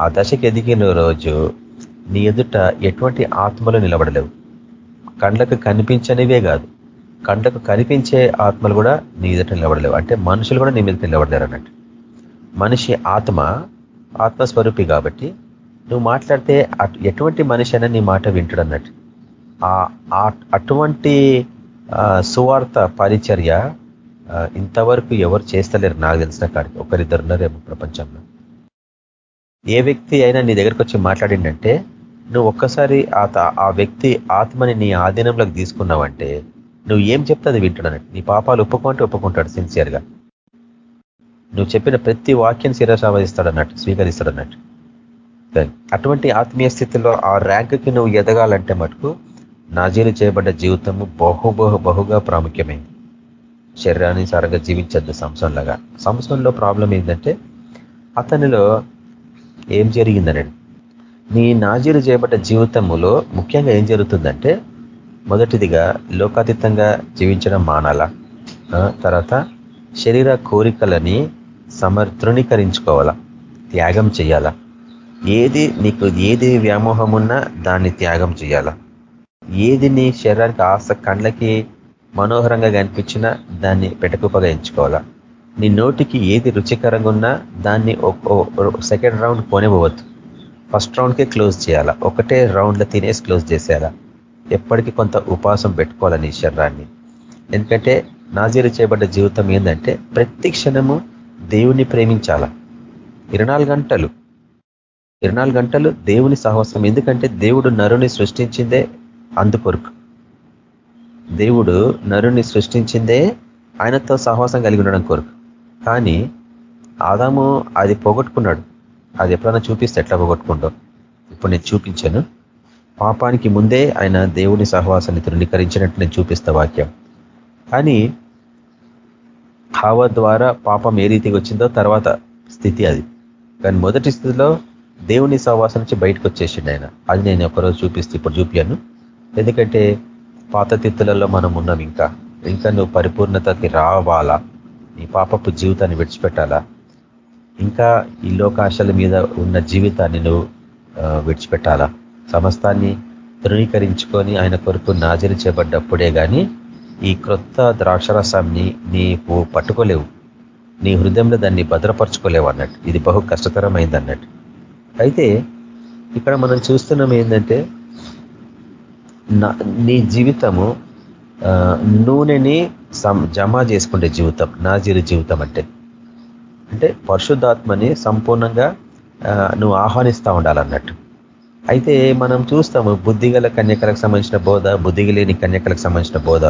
ఆ దశకి ఎదిగిన రోజు నీ ఎదుట ఎటువంటి ఆత్మలు నిలబడలేవు. కండ్లకు కనిపించనివే కాదు కండ్లకు కనిపించే ఆత్మలు కూడా నీ ఎదుట నిలబడలేవు. అంటే మనుషులు కూడా నీ మీద నిలబడలేరు అన్నట్టు. మనిషి ఆత్మ ఆత్మస్వరూపి కాబట్టి నువ్వు మాట్లాడితే ఎటువంటి మనిషి అయినా నీ మాట వింటాడు అన్నట్టు. అటువంటి సువార్త పరిచర్య ఇంతవరకు ఎవరు చేస్తలేరు నాకు తెలిసిన కాడికి. ఒకరిద్దరున్నారేమో ప్రపంచంలో. ఏ వ్యక్తి అయినా నీ దగ్గరకు వచ్చి మాట్లాడిందంటే నువ్వు ఒక్కసారి ఆ వ్యక్తి ఆత్మని నీ ఆధీనంలోకి తీసుకున్నావంటే నువ్వు ఏం చెప్తే అది వింటాడన్నట్టు నీ పాపాలు ఒప్పుకుంటే ఒప్పుకుంటాడు సిన్సియర్గా నువ్వు చెప్పిన ప్రతి వాక్యం శిరసావధిస్తాడు అన్నట్టు స్వీకరిస్తాడు అన్నట్టు అటువంటి ఆత్మీయ స్థితిలో ఆ ర్యాంకుకి నువ్వు ఎదగాలంటే మటుకు నాజీలు చేయబడ్డ జీవితము బహు బహు బహుగా ప్రాముఖ్యమైంది. శరీరానుసారంగా జీవించద్దు సంసంలాగా సంసంలో ప్రాబ్లం ఏంటంటే అతనిలో ఏం జరిగిందనండి? నీ నాజీలు చేయబడ్డ జీవితములో ముఖ్యంగా ఏం జరుగుతుందంటే మొదటిదిగా లోకాతీతంగా జీవించడం మానాల. తర్వాత శరీర కోరికలని సమర్థృణీకరించుకోవాలా త్యాగం చేయాలా ఏది నీకు ఏది వ్యామోహం ఉన్నా దాన్ని త్యాగం చేయాలా ఏది నీ శరీరానికి ఆశ కండ్లకి మనోహరంగా కనిపించినా దాన్ని పెటకుపగా ఎంచుకోవాలా? నీ నోటికి ఏది రుచికరంగా ఉన్నా దాన్ని సెకండ్ రౌండ్ కొనిపోవద్దు ఫస్ట్ రౌండ్కే క్లోజ్ చేయాలా? ఒకటే రౌండ్లో తినేసి క్లోజ్ చేసేయాలా? ఎప్పటికీ కొంత ఉపాసం పెట్టుకోవాలా నీ శరీరాన్ని? ఎందుకంటే నాజీరు చేయబడ్డ జీవితం ఏంటంటే ప్రతి క్షణము దేవుణ్ణి ప్రేమించాలా? ఇరవై గంటలు. ఇరవై గంటలు దేవుని సహవాసం. ఎందుకంటే దేవుడు నరుని సృష్టించిందే అందుకొరకు. దేవుడు నరుని సృష్టించిందే ఆయనతో సహవాసం కలిగి ఉండడం కొరకు. కానీ ఆదాము అది పోగొట్టుకున్నాడు. అది ఎప్పుడైనా చూపిస్తే ఎట్లా పోగొట్టుకుంటావు ఇప్పుడు నేను చూపించాను. పాపానికి ముందే ఆయన దేవుని సహవాసాన్ని తృణీకరించినట్టు నేను చూపిస్తా వాక్యం. కానీ హావ ద్వారా పాపం ఏ రీతికి వచ్చిందో తర్వాత స్థితి అది. కానీ మొదటి స్థితిలో దేవుని సహవాసం నుంచి బయటకు వచ్చేసిండు ఆయన. అది నేను ఒకరోజు చూపిస్తే ఇప్పుడు చూపాను ఎందుకంటే పాత తిత్తులలో మనం ఉన్నాం ఇంకా. ఇంకా నువ్వు పరిపూర్ణతకి రావాలా? నీ పాపపు జీవితాన్ని విడిచిపెట్టాలా? ఇంకా ఈ లోకాశల మీద ఉన్న జీవితాన్ని నువ్వు విడిచిపెట్టాలా? సమస్తాన్ని ధృవీకరించుకొని ఆయన కొరకు నాజరి చేయబడ్డప్పుడే కానీ ఈ క్రొత్త ద్రాక్షరసాన్ని నీవు పట్టుకోలేవు. నీ హృదయంలో దాన్ని భద్రపరచుకోలేవు అన్నట్టు. ఇది బహు కష్టతరమైంది అన్నట్టు అయితే ఇక్కడ మనం చూస్తున్నాం ఏంటంటే నీ జీవితము నూనెని జమా చేసుకునే జీవితం నాజీరు జీవితం అంటే. అంటే పరిశుద్ధాత్మని సంపూర్ణంగా నువ్వు ఆహ్వానిస్తూ ఉండాలన్నట్టు. అయితే మనం చూస్తాము బుద్ధిగల కన్యకలకు సంబంధించిన బోధ బుద్ధిగలేని కన్యకలకు సంబంధించిన బోధ.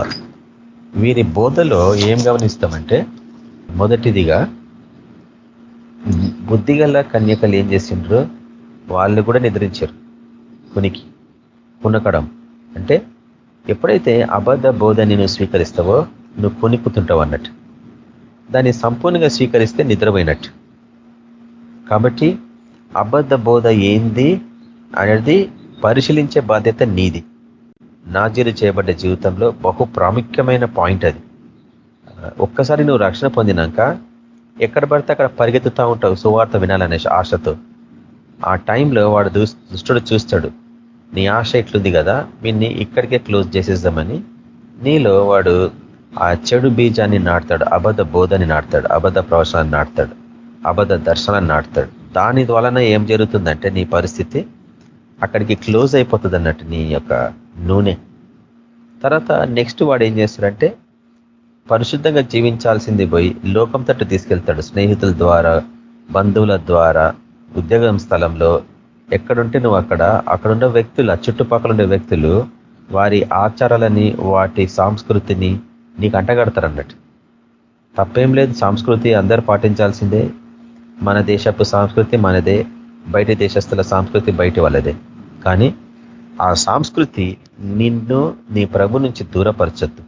వీరి బోధలో ఏం గమనిస్తామంటే మొదటిదిగా బుద్ధిగల కన్యకలు ఏం చేసిండ్రు వాళ్ళు కూడా నిద్రించారు. కునికి పునకడం. అంటే ఎప్పుడైతే అబద్ధ బోధని నువ్వు స్వీకరిస్తావో నువ్వు కొనిపుతుంటావు అన్నట్టు. దాన్ని సంపూర్ణంగా స్వీకరిస్తే నిద్రపోయినట్టు. కాబట్టి అబద్ధ బోధ ఏంది అనేది పరిశీలించే బాధ్యత నీది. నాజీలు చేయబడ్డ జీవితంలో బహు ప్రాముఖ్యమైన పాయింట్ అది. ఒక్కసారి నువ్వు రక్షణ పొందినాక ఎక్కడ పడితే అక్కడ పరిగెత్తుతూ ఉంటావు సువార్త వినాలనే ఆశతో. ఆ టైంలో వాడు దుష్టుడు చూస్తాడు నీ ఆశ ఇట్లుంది కదా వీన్ని ఇక్కడికే క్లోజ్ చేసేద్దామని. నీలో వాడు ఆ చెడు బీజాన్ని నాటుతాడు అబద్ధ బోధని నాటుతాడు అబద్ధ ప్రవచనాన్ని నాటుతాడు అబద్ధ దర్శనాన్ని నాటుతాడు. దాని వలన ఏం జరుగుతుందంటే నీ పరిస్థితి అక్కడికి క్లోజ్ అయిపోతుంది అన్నట్టు నీ యొక్క నూనె. తర్వాత నెక్స్ట్ వాడు ఏం చేస్తాడంటే పరిశుద్ధంగా జీవించాల్సింది పోయి లోకం తట్టు తీసుకెళ్తాడు. స్నేహితుల ద్వారా బంధువుల ద్వారా ఉద్యోగం స్థలంలో. ఎక్కడుంటే నువ్వు అక్కడ. అక్కడున్న వ్యక్తులు ఆ చుట్టుపక్కల ఉండే వ్యక్తులు వారి ఆచారాలని వాటి సంస్కృతిని నీకు అంటగడతారు అన్నట్టు తప్పేం లేదు సంస్కృతి అందరు పాటించాల్సిందే. మన దేశపు సంస్కృతి మనదే. బయట దేశస్తుల సంస్కృతి బయట వాళ్ళదే. కానీ ఆ సంస్కృతి నిన్ను నీ ప్రభు నుంచి దూరపరచద్దు.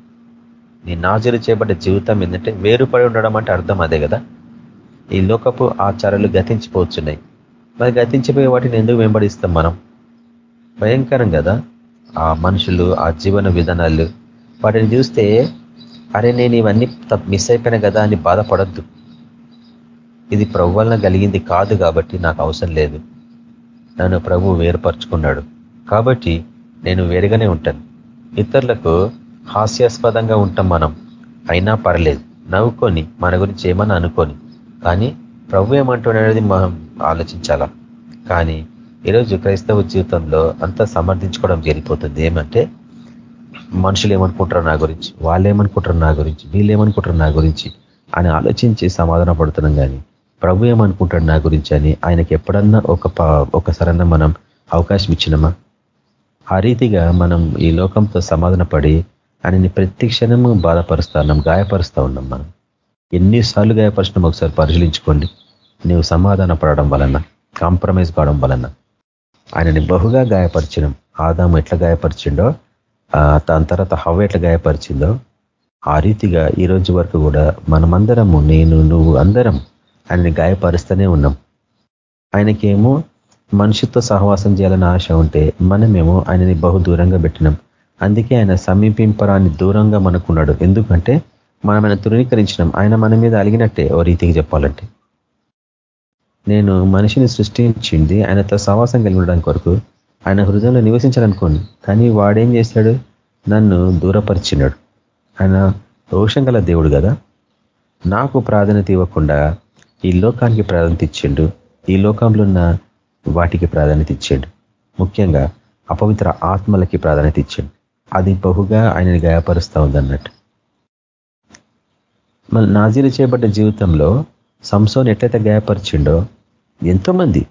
నీ నాజీలు చేయబడ్డ జీవితం ఏంటంటే వేరుపడి ఉండడం అంటే అర్థం అదే కదా? ఈ లోకపు ఆచారాలు గతించిపోవచ్చున్నాయి మరి గతించిపోయే వాటిని ఎందుకు వెంబడిస్తాం మనం? భయంకరం కదా? ఆ మనుషులు ఆ జీవన విధానాలు వాటిని చూస్తే అరే నేను ఇవన్నీ మిస్ అయిపోయినా కదా అని బాధపడద్దు. ఇది ప్రభు వలన కలిగింది కాదు కాబట్టి నాకు అవసరం లేదు. నన్ను ప్రభు వేరుపరుచుకున్నాడు. కాబట్టి నేను వేరుగానే ఉంటాను. ఇతరులకు హాస్యాస్పదంగా ఉంటాం మనం. అయినా పర్లేదు. నవ్వుకొని మన గురించి ఏమని అనుకొని. కానీ ప్రభు ఏమంటున్నది మనం ఆలోచించాలా? కానీ ఈరోజు క్రైస్తవ జీవితంలో అంతా సమర్థించుకోవడం జరిగిపోతుంది. ఏమంటే మనుషులు ఏమనుకుంటారు నా గురించి? వాళ్ళు ఏమనుకుంటారు నా గురించి? వీళ్ళు ఏమనుకుంటారు నా గురించి? అని ఆలోచించి సమాధాన పడుతున్నాం కానీ ప్రభు ఏమనుకుంటాడు నా గురించి అని ఆయనకి ఎప్పుడన్నా ఒక ఒకసారన్నా మనం అవకాశం ఇచ్చినమా? ఆ రీతిగా మనం ఈ లోకంతో సమాధాన పడి ఆయనని ప్రతి క్షణము బాధపరుస్తా ఉన్నాం గాయపరుస్తూ ఉన్నాం మనం. ఎన్నిసార్లు గాయపరచడం ఒకసారి పరిశీలించుకోండి. నువ్వు సమాధాన పడడం వలన కాంప్రమైజ్ కావడం వలన. ఆయనని బహుగా గాయపరిచినాం ఆదాము ఎట్లా గాయపరిచిండో దాని తర్వాత హవ్వ ఎట్లా గాయపరిచిందో ఆ రీతిగా ఈ రోజు వరకు కూడా మనమందరము నేను నువ్వు అందరం ఆయనని గాయపరుస్తూనే ఉన్నాం. ఆయనకేమో మనిషితో సహవాసం చేయాలని ఆశ ఉంటే మనమేమో ఆయనని బహు దూరంగా పెట్టినాం. అందుకే ఆయన సమీపింపరాన్ని దూరంగా మనకున్నాడు. ఎందుకంటే మనం ఆయన ధృవీకరించినాం ఆయన మన మీద అలిగినట్టే ఓ రీతికి చెప్పాలంటే. నేను మనిషిని సృష్టించింది ఆయనతో సహవాసం కలిగి ఉండడానికి కొరకు ఆయన హృదయంలో నివసించాలనుకోండి. కానీ వాడేం చేశాడు నన్ను దూరపరిచినాడు. ఆయన రోషం గల దేవుడు కదా. నాకు ప్రాధాన్యత ఇవ్వకుండా ఈ లోకానికి ప్రాధాన్యత ఇచ్చిండు. ఈ లోకంలో ఉన్న వాటికి ప్రాధాన్యత ఇచ్చాడు ముఖ్యంగా అపవిత్ర ఆత్మలకి ప్రాధాన్యత ఇచ్చాడు అది బహుగా ఆయనని గాయపరుస్తూ ఉందన్నట్టు. మన నాజీలు చేయబడ్డ జీవితంలో సంసోన్ ఎట్లయితే గాయపరిచిండో ఎంతోమంది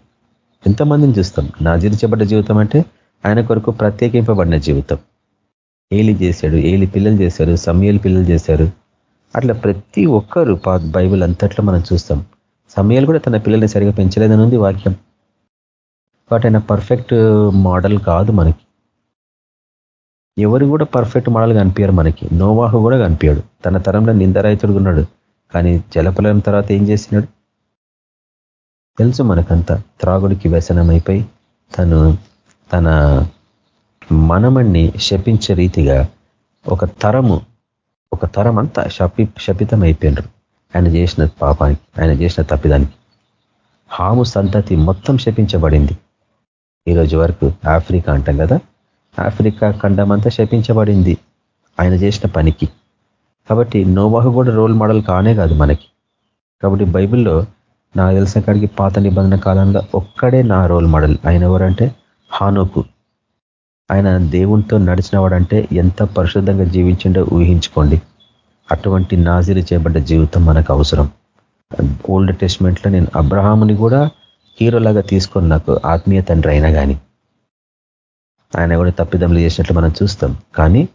ఎంతోమందిని చూస్తాం. నాజీలు చేయబడ్డ జీవితం అంటే ఆయన కొరకు ప్రత్యేకింపబడిన జీవితం. ఏలి చేశాడు ఏలి పిల్లలు చేశారు సమయలు పిల్లలు చేశారు. అట్లా ప్రతి ఒక్కరు బైబిల్ అంతట్లో మనం చూస్తాం. సమయాలు కూడా తన పిల్లల్ని సరిగా పెంచలేదని ఉంది వాక్యం. బట్ ఆయన పర్ఫెక్ట్ మోడల్ కాదు మనకి. ఎవరు కూడా పర్ఫెక్ట్ మోడల్ కనిపించారు మనకి. నోవాహు కూడా కనిపించాడు తన తరంలో నిందరాయితుడు ఉన్నాడు. కానీ జలపలం తర్వాత ఏం చేసినాడు? తెలుసు మనకంతా. త్రాగుడికి వ్యసనమైపోయి తను తన మనమణ్ణి శపించే రీతిగా ఒక తరము ఒక తరం అంతా శపి శపితం అయిపోయినారు ఆయన చేసిన పాపానికి ఆయన చేసిన తప్పిదానికి. హాము సంతతి మొత్తం శపించబడింది. ఈరోజు వరకు ఆఫ్రికా అంటాం కదా. ఆఫ్రికా ఖండం అంతా శపించబడింది. ఆయన చేసిన పనికి. కాబట్టి నోవాహు కూడా రోల్ మోడల్ కానే కాదు మనకి. కాబట్టి బైబిల్లో నాకు తెలిసిన కాడికి పాత నిబంధన కాలంలో ఒక్కడే నా రోల్ మోడల్. ఆయన ఎవరంటే? హానోకు. ఆయన దేవునితో నడిచిన వాడంటే ఎంత పరిశుద్ధంగా జీవించిండో ఊహించుకోండి. అటువంటి నాజీలు చేయబడ్డ జీవితం మనకు అవసరం. ఓల్డ్ టెస్ట్మెంట్లో నేను అబ్రహాముని కూడా హీరోలాగా తీసుకొని నాకు ఆత్మీయ తండ్రి అయినా కానీ ఆయన కూడా తప్పిదములు చేసినట్లు మనం చూస్తాం. కానీ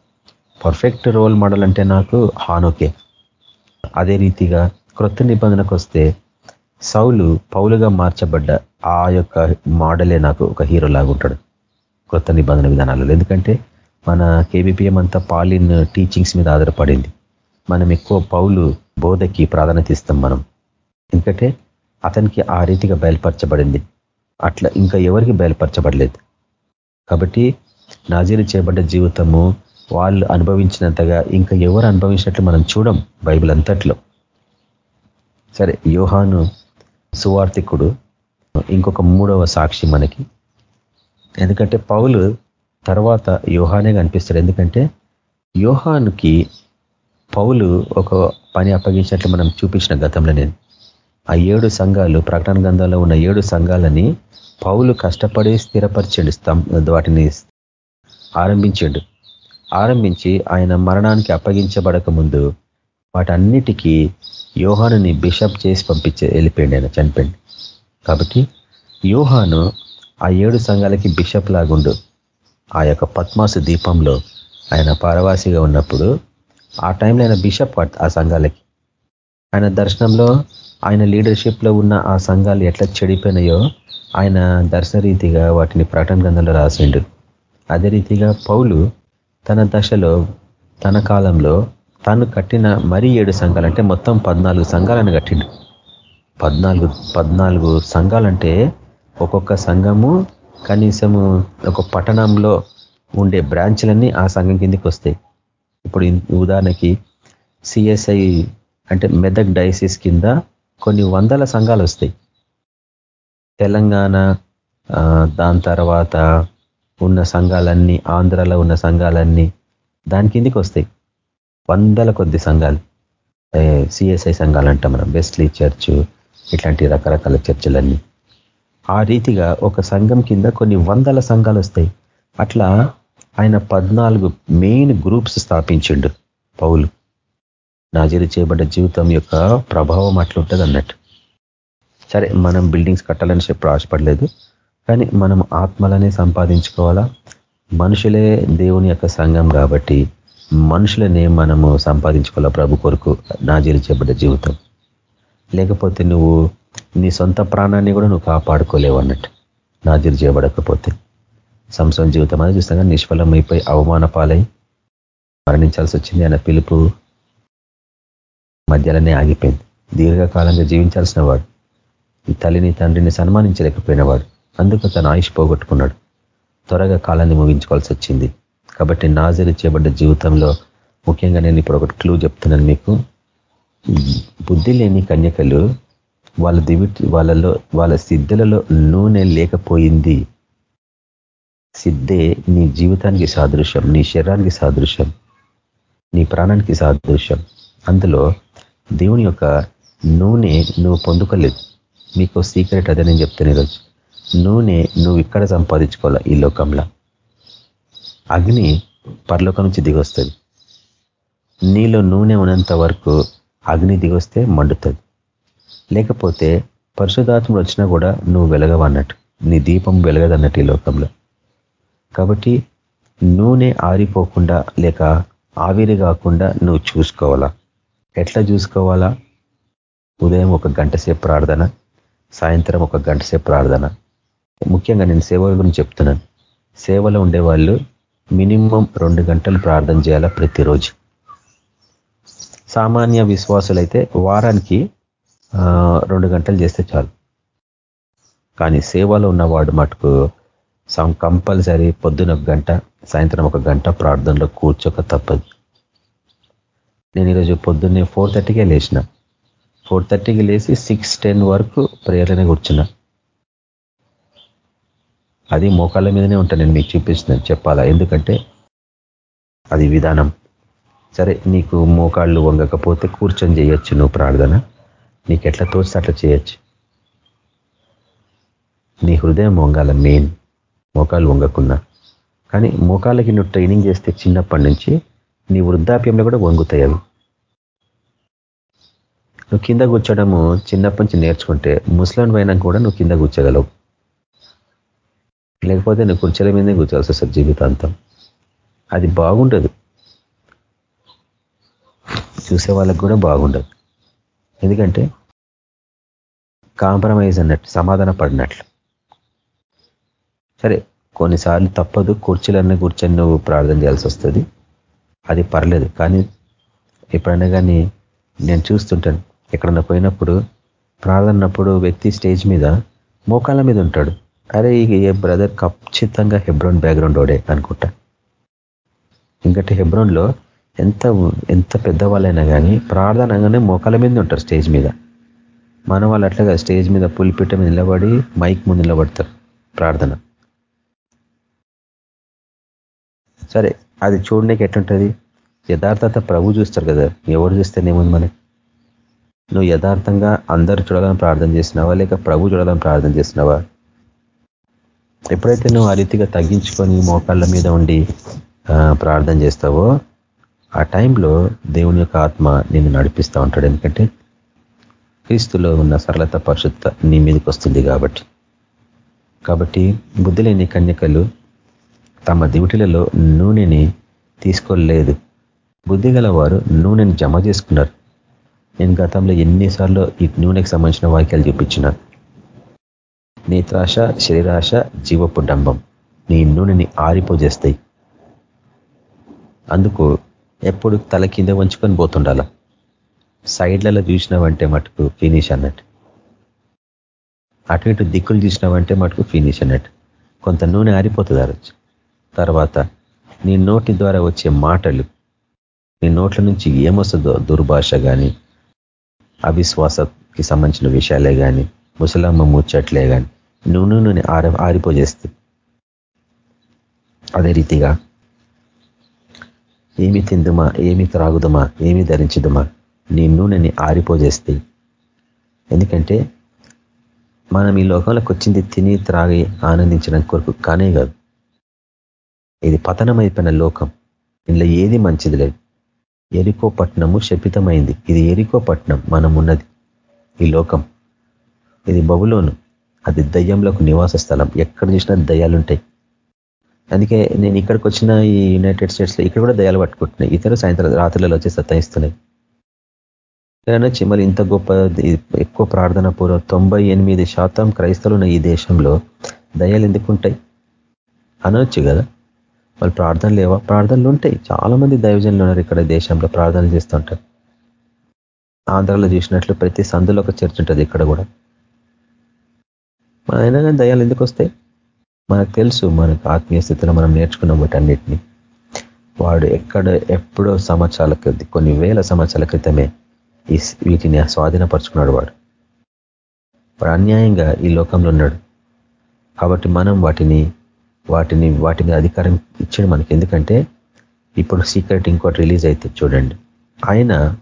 పర్ఫెక్ట్ రోల్ మోడల్ అంటే నాకు హానోకే. అదే రీతిగా క్రొత్త నిబంధనకు వస్తే సౌలు పౌలుగా మార్చబడ్డ ఆ యొక్క మోడలే నాకు ఒక హీరో లాగా ఉంటాడు. క్రొత్త నిబంధన విధానాలలో. ఎందుకంటే మన కేబిపిఎం అంతా పాలిన్ టీచింగ్స్ మీద ఆధారపడింది. మనం ఎక్కువ పౌలు బోధకి ప్రాధాన్యత ఇస్తాం మనం. ఎందుకంటే అతనికి ఆ రీతిగా బయలుపరచబడింది. అట్లా ఇంకా ఎవరికి బయలుపరచబడలేదు. కాబట్టి నాజీలు చేయబడ్డ జీవితము వాళ్ళు అనుభవించినంతగా ఇంకా ఎవరు అనుభవించినట్లు మనం చూడం బైబిల్ అంతట్లో. సరే యోహాను సువార్థికుడు ఇంకొక మూడవ సాక్షి మనకి. ఎందుకంటే పౌలు తర్వాత యోహానే కనిపిస్తాడు. ఎందుకంటే యోహానుకి పౌలు ఒక పని అప్పగించినట్లు మనం చూపించిన గతంలో నేను ఆ ఏడు సంఘాలు ప్రకటన గ్రంథంలో ఉన్న ఏడు సంఘాలని పౌలు కష్టపడి స్థిరపరిచండు వాటిని ఆరంభించాడు. ఆరంభించి ఆయన మరణానికి అప్పగించబడక ముందు వాటన్నిటికీ యోహానుని బిషప్ చేసి పంపించే వెళ్ళిపోయింది ఆయన చనిపోయింది కాబట్టి యోహాను ఆ ఏడు సంఘాలకి బిషప్ లాగుండు. ఆ యొక్క పద్మాసు దీపంలో ఆయన పారవాసిగా ఉన్నప్పుడు ఆ టైంలో ఆయన బిషప్ ఆ సంఘాలకి. ఆయన దర్శనంలో ఆయన లీడర్షిప్లో ఉన్న ఆ సంఘాలు ఎట్లా చెడిపోయినాయో ఆయన దర్శనరీతిగా వాటిని ప్రకటన గ్రంథంలో రాసిండు. అదే రీతిగా పౌలు తన దశలో తన కాలంలో తను కట్టిన మరీ ఏడు సంఘాలు అంటే మొత్తం పద్నాలుగు సంఘాలను కట్టిండు. పద్నాలుగు పద్నాలుగు సంఘాలంటే ఒక్కొక్క సంఘము కనీసము ఒక పట్టణంలో ఉండే బ్రాంచ్లన్నీ ఆ సంఘం కిందికి వస్తాయి. ఇప్పుడు ఉదాహరణకి సిఎస్ఐ అంటే మెదక్ డైసిస్ కింద కొన్ని వందల సంఘాలు వస్తాయి. తెలంగాణ దాని తర్వాత ఉన్న సంఘాలన్నీ ఆంధ్రాలో ఉన్న సంఘాలన్నీ దాని కిందికి వస్తాయి. వందల కొద్ది సంఘాలు. సిఎస్ఐ సంఘాలు అంటాం మనం. బెస్ట్లీ చర్చ్ ఇట్లాంటి రకరకాల చర్చలన్నీ. ఆ రీతిగా ఒక సంఘం కింద కొన్ని వందల సంఘాలు వస్తాయి. అట్లా ఆయన పద్నాలుగు మెయిన్ గ్రూప్స్ స్థాపించిండు పౌలు. నాజీరు చేయబడ్డ జీవితం యొక్క ప్రభావం అట్లుంటుంది అన్నట్టు. సరే మనం బిల్డింగ్స్ కట్టాలని చెప్పి ఆశపడలేదు. కానీ మనం ఆత్మలనే సంపాదించుకోవాలా? మనుషులే దేవుని యొక్క సంఘం కాబట్టి మనుషులనే మనము సంపాదించుకోవాలా ప్రభు కొరకు నాజీలు చేయబడ్డ జీవితం? లేకపోతే నువ్వు నీ సొంత ప్రాణాన్ని కూడా నువ్వు కాపాడుకోలేవు అన్నట్టు నాజీరు చేయబడకపోతే. సంసం జీవితం అనేది చూస్తాగా నిష్ఫలమైపోయి అవమాన పాలై మరణించాల్సి వచ్చింది ఆయన పిలుపు మధ్యలోనే ఆగిపోయింది. దీర్ఘకాలంగా జీవించాల్సిన వాడు. ఈ తల్లిని తండ్రిని సన్మానించలేకపోయినవాడు. అందుకు తన ఆయుష్ పోగొట్టుకున్నాడు. త్వరగా కాలాన్ని ముగించుకోవాల్సి వచ్చింది. కాబట్టి నాజరి చేయబడ్డ జీవితంలో ముఖ్యంగా నేను ఇప్పుడు ఒకటి క్లూ చెప్తున్నాను మీకు. బుద్ధి లేని కన్యకలు వాళ్ళ దివి వాళ్ళలో వాళ్ళ సిద్ధులలో నూనె లేకపోయింది. సిద్ధే నీ జీవితానికి సాదృశ్యం నీ శరీరానికి సాదృశ్యం నీ ప్రాణానికి సాదృశ్యం. అందులో దేవుని యొక్క నూనె నువ్వు పొందుకోలేదు. నీకు సీక్రెట్ అదే నేను చెప్తాను ఈరోజు. నూనె నువ్వు ఇక్కడ సంపాదించుకోవాలా ఈ లోకంలో? అగ్ని పరలోకం నుంచి దిగొస్తుంది. నీలో నూనె ఉన్నంత వరకు అగ్ని దిగొస్తే మండుతుంది. లేకపోతే పరిశుధాత్ముడు వచ్చినా కూడా నువ్వు వెలగవన్నట్టు నీ దీపం వెలగదన్నట్టు ఈ లోకంలో. కాబట్టి నూనె ఆరిపోకుండా లేక ఆవిరి కాకుండా నువ్వు చూసుకోవాలా? ఎట్లా చూసుకోవాలా? ఉదయం ఒక గంట సేపు ప్రార్థన సాయంత్రం ఒక గంట సేపు ప్రార్థన. ముఖ్యంగా నేను సేవల గురించి చెప్తున్నాను. సేవలో ఉండేవాళ్ళు మినిమం రెండు గంటలు ప్రార్థన చేయాలా ప్రతిరోజు? సామాన్య విశ్వాసులైతే వారానికి రెండు గంటలు చేస్తే చాలు. కానీ సేవలో ఉన్నవాడు మటుకు సం కంపల్సరీ పొద్దున ఒక గంట సాయంత్రం ఒక గంట ప్రార్థనలో కూర్చోక తప్పదు. నేను ఈరోజు పొద్దున్నే ఫోర్ థర్టీకే లేచిన. ఫోర్ థర్టీకి లేచి సిక్స్ టెన్ వరకు ప్రేయర్లోనే కూర్చున్నా. అది మోకాళ్ళ మీదనే ఉంటాను నేను మీకు చూపిస్తున్నాను చెప్పాలా? ఎందుకంటే అది విధానం. సరే నీకు మోకాళ్ళు వంగకపోతే కూర్చొని చేయొచ్చు నువ్వు ప్రార్థన. నీకు ఎట్లా తోచితే అట్లా చేయొచ్చు. నీ హృదయం వంగాల మెయిన్ మోకాళ్ళు వంగకున్నా. కానీ మోకాళ్ళకి నువ్వు ట్రైనింగ్ చేస్తే చిన్నప్పటి నుంచి నీ వృద్ధాప్యంలో కూడా వంగుతాయి అవి. నువ్వు కింద కూర్చోడము చిన్నప్పటి నుంచి నేర్చుకుంటే ముస్లాం పోయినాక కూడా నువ్వు కింద కూర్చోగలవు లేకపోతే నువ్వు కుర్చీల మీదే కూర్చోవాల్సి వస్తుంది జీవితాంతం. అది బాగుండదు. చూసే వాళ్ళకు కూడా బాగుండదు. ఎందుకంటే కాంప్రమైజ్ అన్నట్టు సమాధాన పడినట్లు. సరే కొన్నిసార్లు తప్పదు కుర్చీలన్నీ కూర్చొని నువ్వు ప్రార్థన చేయాల్సి వస్తుంది. అది పర్లేదు కానీ ఎప్పుడైనా కానీ నేను చూస్తుంటాను. ఎక్కడన్నా పోయినప్పుడు ప్రార్థనప్పుడు వ్యక్తి స్టేజ్ మీద మోకాళ్ళ మీద ఉంటాడు. అరే ఇక ఏ బ్రదర్ ఖచ్చితంగా హెబ్రోన్ బ్యాక్గ్రౌండ్ ఓడే అనుకుంటా. ఇంకటి హెబ్రోన్లో ఎంత ఎంత పెద్దవాళ్ళైనా కానీ ప్రార్థనగానే మోకాల మీద ఉంటారు స్టేజ్ మీద. మన వాళ్ళు అట్లాగా స్టేజ్ మీద పులిపిట మీద నిలబడి మైక్ ముందు నిలబడతారు ప్రార్థన. సరే అది చూడడానికి ఎట్లుంటుంది యథార్థత ప్రభు చూస్తారు కదా. ఎవరు చూస్తేనేముంది మనకి నువ్వు యథార్థంగా అందరు చూడాలని ప్రార్థన చేసినావా? లేక ప్రభు చూడాలని ప్రార్థన చేసినావా? ఎప్పుడైతే నువ్వు ఆ రీతిగా తగ్గించుకొని మోకాళ్ళ మీద ఉండి ప్రార్థన చేస్తావో ఆ టైంలో దేవుని యొక్క ఆత్మ నిన్ను నడిపిస్తూ ఉంటాడు. ఎందుకంటే క్రీస్తులో ఉన్న సరళత పరిశుద్ధ నీ మీదకి వస్తుంది కాబట్టి. కాబట్టి బుద్ధి లేని కన్యకలు తమ దివిటిలలో నూనెని తీసుకోలేదు. బుద్ధి వారు నూనెని జమ చేసుకున్నారు. నేను గతంలో ఎన్నిసార్లు ఈ నూనెకి సంబంధించిన వాక్యాలు చూపించిన. నేత్రాశ శరీరాశ జీవపు డంబం నీ నూనెని ఆరిపోజేస్తాయి. అందుకు ఎప్పుడు తల కింద వంచుకొని పోతుండాల? సైడ్లలో చూసినావంటే మటుకు ఫినిష్ అన్నట్టు. అటు ఇటు దిక్కులు చూసినావంటే మటుకు ఫినిష్ అన్నట్టు. కొంత నూనె ఆరిపోతుంది అరొచ్చు తర్వాత నీ నోటి ద్వారా వచ్చే మాటలు నీ నోట్ల నుంచి ఏమొస్తుందో దుర్భాష కానీ అవిశ్వాసకి సంబంధించిన విషయాలే కానీ ముసలమ్మ ముచ్చట్లే కానీ నువ్వు నూనె ఆర అదే రీతిగా ఏమి తిందుమా ఏమి త్రాగుదమా ఏమి ధరించుదమా నీ నూనెని ఆరిపోజేస్తాయి ఎందుకంటే మనం ఈ లోకంలోకి వచ్చింది తిని త్రాగి ఆనందించడం కొరకు కానే కాదు. ఇది పతనమైపోయిన లోకం. ఇందులో ఏది మంచిది లేదు. ఎరికో పట్నము శపితమైంది. ఇది ఎరికో పట్టణం. మనం ఉన్నది ఈ లోకం. ఇది బబులోను. అది దయ్యంలోకి నివాస స్థలం. ఎక్కడ చూసినా దయ్యాలుంటాయి. అందుకే నేను ఇక్కడికి వచ్చిన ఈ యునైటెడ్ స్టేట్స్లో ఇక్కడ కూడా దయాలు పట్టుకుంటున్నాయి. ఇతర సాయంత్రం రాత్రులలో వచ్చి సత్తాయిస్తున్నాయి అనొచ్చి మరి ఇంత గొప్ప ఎక్కువ ప్రార్థన పూర్వం తొంభై ఎనిమిది శాతం క్రైస్తవులు ఈ దేశంలో దయాలు ఎందుకుంటాయి అనొచ్చు కదా? వాళ్ళు ప్రార్థనలు లేవా? ప్రార్థనలు ఉంటాయి. చాలా మంది దైవజనులు ఉన్నారు ఇక్కడ దేశంలో ప్రార్థనలు చేస్తుంటారు ఆంధ్రాలో చూసినట్లు ప్రతి సందులో ఒక చర్చ్ ఉంటుంది ఇక్కడ కూడా. అయినా కానీ దయాలు ఎందుకు వస్తాయి? మనకు తెలుసు మనకు ఆత్మీయ స్థితిలో మనం నేర్చుకున్నాం వీటన్నిటిని వాడు ఎక్కడ ఎప్పుడో సంవత్సరాల కొన్ని వేల సంవత్సరాల క్రితమే ఈ వీటిని స్వాధీనపరుచుకున్నాడు వాడు. వాడు అన్యాయంగా ఈ లోకంలో ఉన్నాడు. కాబట్టి మనం వాటిని వాటిని వాటి మీద అధికారం ఇచ్చాడు మనకి. ఎందుకంటే ఇప్పుడు సీక్రెట్ ఇంకోటి రిలీజ్ అయితే చూడండి. ఆయన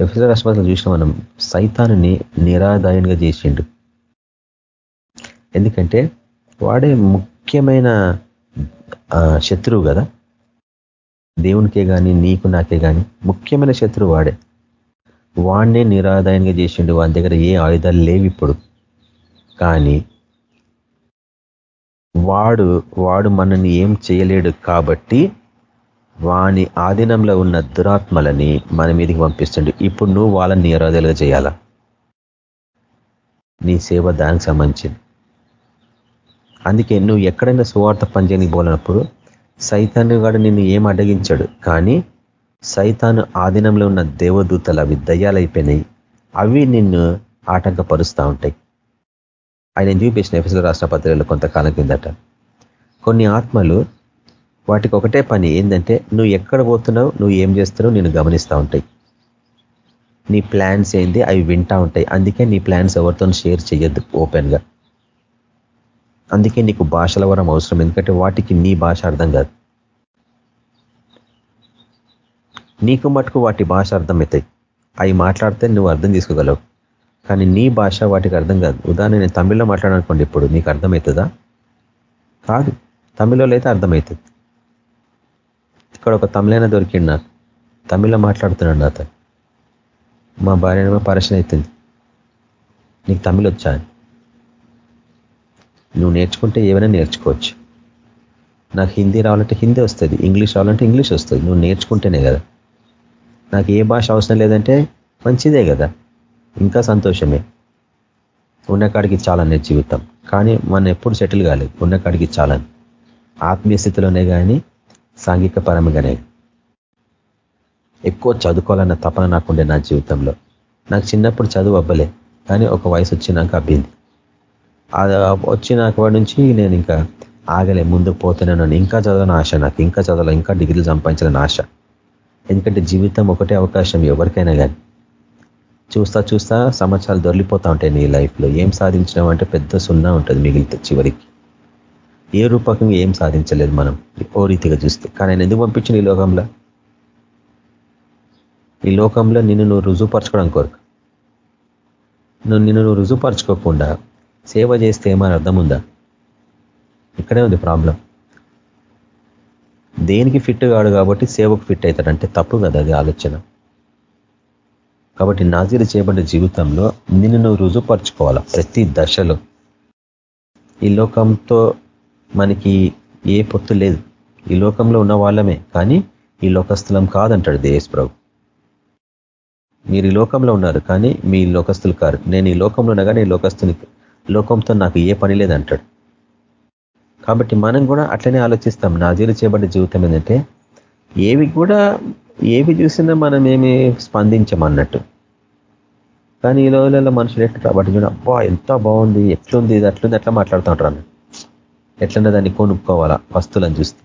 ఎఫ్ఎస్ఆర్ రాష్ట్రాలు చూసిన మనం. సైతాన్ని నిరాదాయంగా చేసిండు. ఎందుకంటే వాడే ముఖ్యమైన శత్రువు కదా. దేవునికే కానీ నీకు నాకే కానీ ముఖ్యమైన శత్రువు వాడే. వాడినే నిరాదాయంగా చేసిండు. వాని దగ్గర ఏ ఆయుధాలు లేవు ఇప్పుడు. కానీ వాడు వాడు మనల్ని ఏం చేయలేడు కాబట్టి వాని ఆధీనంలో ఉన్న దురాత్మలని మన మీదకి పంపిస్తుండు. ఇప్పుడు నువ్వు వాళ్ళని నిరాధాలుగా చేయాలా? నీ సేవ దానికి సంబంధించింది. అందుకే నువ్వు ఎక్కడైనా సువార్త పనిచేయని పోలినప్పుడు సైతాను కూడా నిన్ను ఏం అడ్డగించాడు? కానీ సైతాను ఆధీనంలో ఉన్న దేవదూతలు అవి దయ్యాలైపోయినాయి. అవి నిన్ను ఆటంకపరుస్తూ ఉంటాయి. ఆయన చూపించిన ఎఫ్ఎస్ఎల్ రాష్ట్ర పత్రికలు కొంతకాలం కిందట కొన్ని ఆత్మలు వాటికి ఒకటే పని ఏంటంటే నువ్వు ఎక్కడ పోతున్నావు నువ్వు ఏం చేస్తున్నావు నేను గమనిస్తూ ఉంటాయి. నీ ప్లాన్స్ ఏంది అవి వింటా ఉంటాయి. అందుకే నీ ప్లాన్స్ ఎవరితో షేర్ చేయొద్దు ఓపెన్గా. అందుకే నీకు భాషల వరం అవసరం ఎందుకంటే వాటికి నీ భాష అర్థం కాదు. నీకు మటుకు వాటి భాష అర్థమవుతాయి. అవి మాట్లాడితే నువ్వు అర్థం చేసుకోగలవు కానీ నీ భాష వాటికి అర్థం కాదు. ఉదాహరణ నేను తమిళ్ళో మాట్లాడాలనుకోండి ఇప్పుడు నీకు అర్థమవుతుందా? కాదు. తమిళలో అయితే అర్థమవుతుంది. ఇక్కడ ఒక తమిళైన దొరికిండు నాకు. తమిళ్ళో మాట్లాడుతున్నాడు నాతో. మా భార్య పరిచయం అవుతుంది. నీకు తమిళ వచ్చా నువ్వు నేర్చుకుంటే ఏమైనా నేర్చుకోవచ్చు. నాకు హిందీ రావాలంటే హిందీ వస్తుంది ఇంగ్లీష్ రావాలంటే ఇంగ్లీష్ వస్తుంది. నువ్వు నేర్చుకుంటేనే కదా. నాకు ఏ భాష అవసరం లేదంటే మంచిదే కదా. ఇంకా సంతోషమే. ఉన్న కాడికి చాలనే జీవితం. కానీ మనం ఎప్పుడు సెటిల్ కాలేదు. ఉన్న కాడికి చాలని. ఆత్మీయ స్థితిలోనే కానీ సాంఘిక పరంగానే ఎక్కువ చదువుకోవాలన్న తపన నాకుండే నా జీవితంలో. నాకు చిన్నప్పుడు చదువు అవ్వలే కానీ ఒక వయసు వచ్చినాక అబ్బింది. వచ్చినాక నుంచి నేను ఇంకా ఆగలే. ముందుకు పోతున్నాను ఇంకా చదవని ఆశ నాకు. ఇంకా చదవాలి ఇంకా డిగ్రీలు సంపాదించాలని ఆశ. ఎందుకంటే జీవితం ఒకటే అవకాశం ఎవరికైనా కానీ చూస్తా చూస్తా సంవత్సరాలు దొరికిపోతా ఉంటాయి నీ లైఫ్లో. ఏం సాధించినావు అంటే పెద్ద సున్నా ఉంటుంది మిగిలితే చివరికి. ఏ రూపకంగా ఏం సాధించలేదు మనం ఓ రీతిగా చూస్తే. కానీ ఆయన ఎందుకు పంపించిన ఈ లోకంలో? ఈ లోకంలో నిన్ను నువ్వు రుజువుపరచుకోవడం కొరకు. నువ్వు నిన్ను నువ్వు రుజువుపరచుకోకుండా సేవ చేస్తే ఏమైనా అర్థం ఉందా? ఇక్కడే ఉంది ప్రాబ్లం. దేనికి ఫిట్ కాడు కాబట్టి సేవకు ఫిట్ అవుతాడంటే తప్పు కదా అది ఆలోచన. కాబట్టి నాజీలు చేయబడిన జీవితంలో నిన్ను నువ్వు రుజుపరుచుకోవాలా ప్రతి దశలో. ఈ లోకంతో మనకి ఏ పొత్తు లేదు. ఈ లోకంలో ఉన్న వాళ్ళమే. కానీ ఈ లోకస్థలం కాదంటాడు దేశ్ ప్రభు మీరు ఈ లోకంలో ఉన్నారు కానీ మీ లోకస్తులు కారు. నేను ఈ లోకంలో ఉన్నా కానీ లోకస్తుని లోకంతో నాకు ఏ పని లేదంటాడు కాబట్టి మనం కూడా అట్లనే ఆలోచిస్తాం. నాజీలు చేయబడ్డ జీవితం ఏంటంటే ఏవి కూడా ఏవి చూసినా మనం ఏమి స్పందించమన్నట్టు. కానీ ఈ రోజులలో మనుషులు ఎట్లా కాబట్టి చూడ అబ్బా ఎంత బాగుంది ఎట్లుంది ఇది అట్లుంది ఎట్లా మాట్లాడుతూ ఉంటారు అన్నట్టు ఎట్లన్నా దాన్ని కొనుక్కోవాలా వస్తువులను చూస్తే.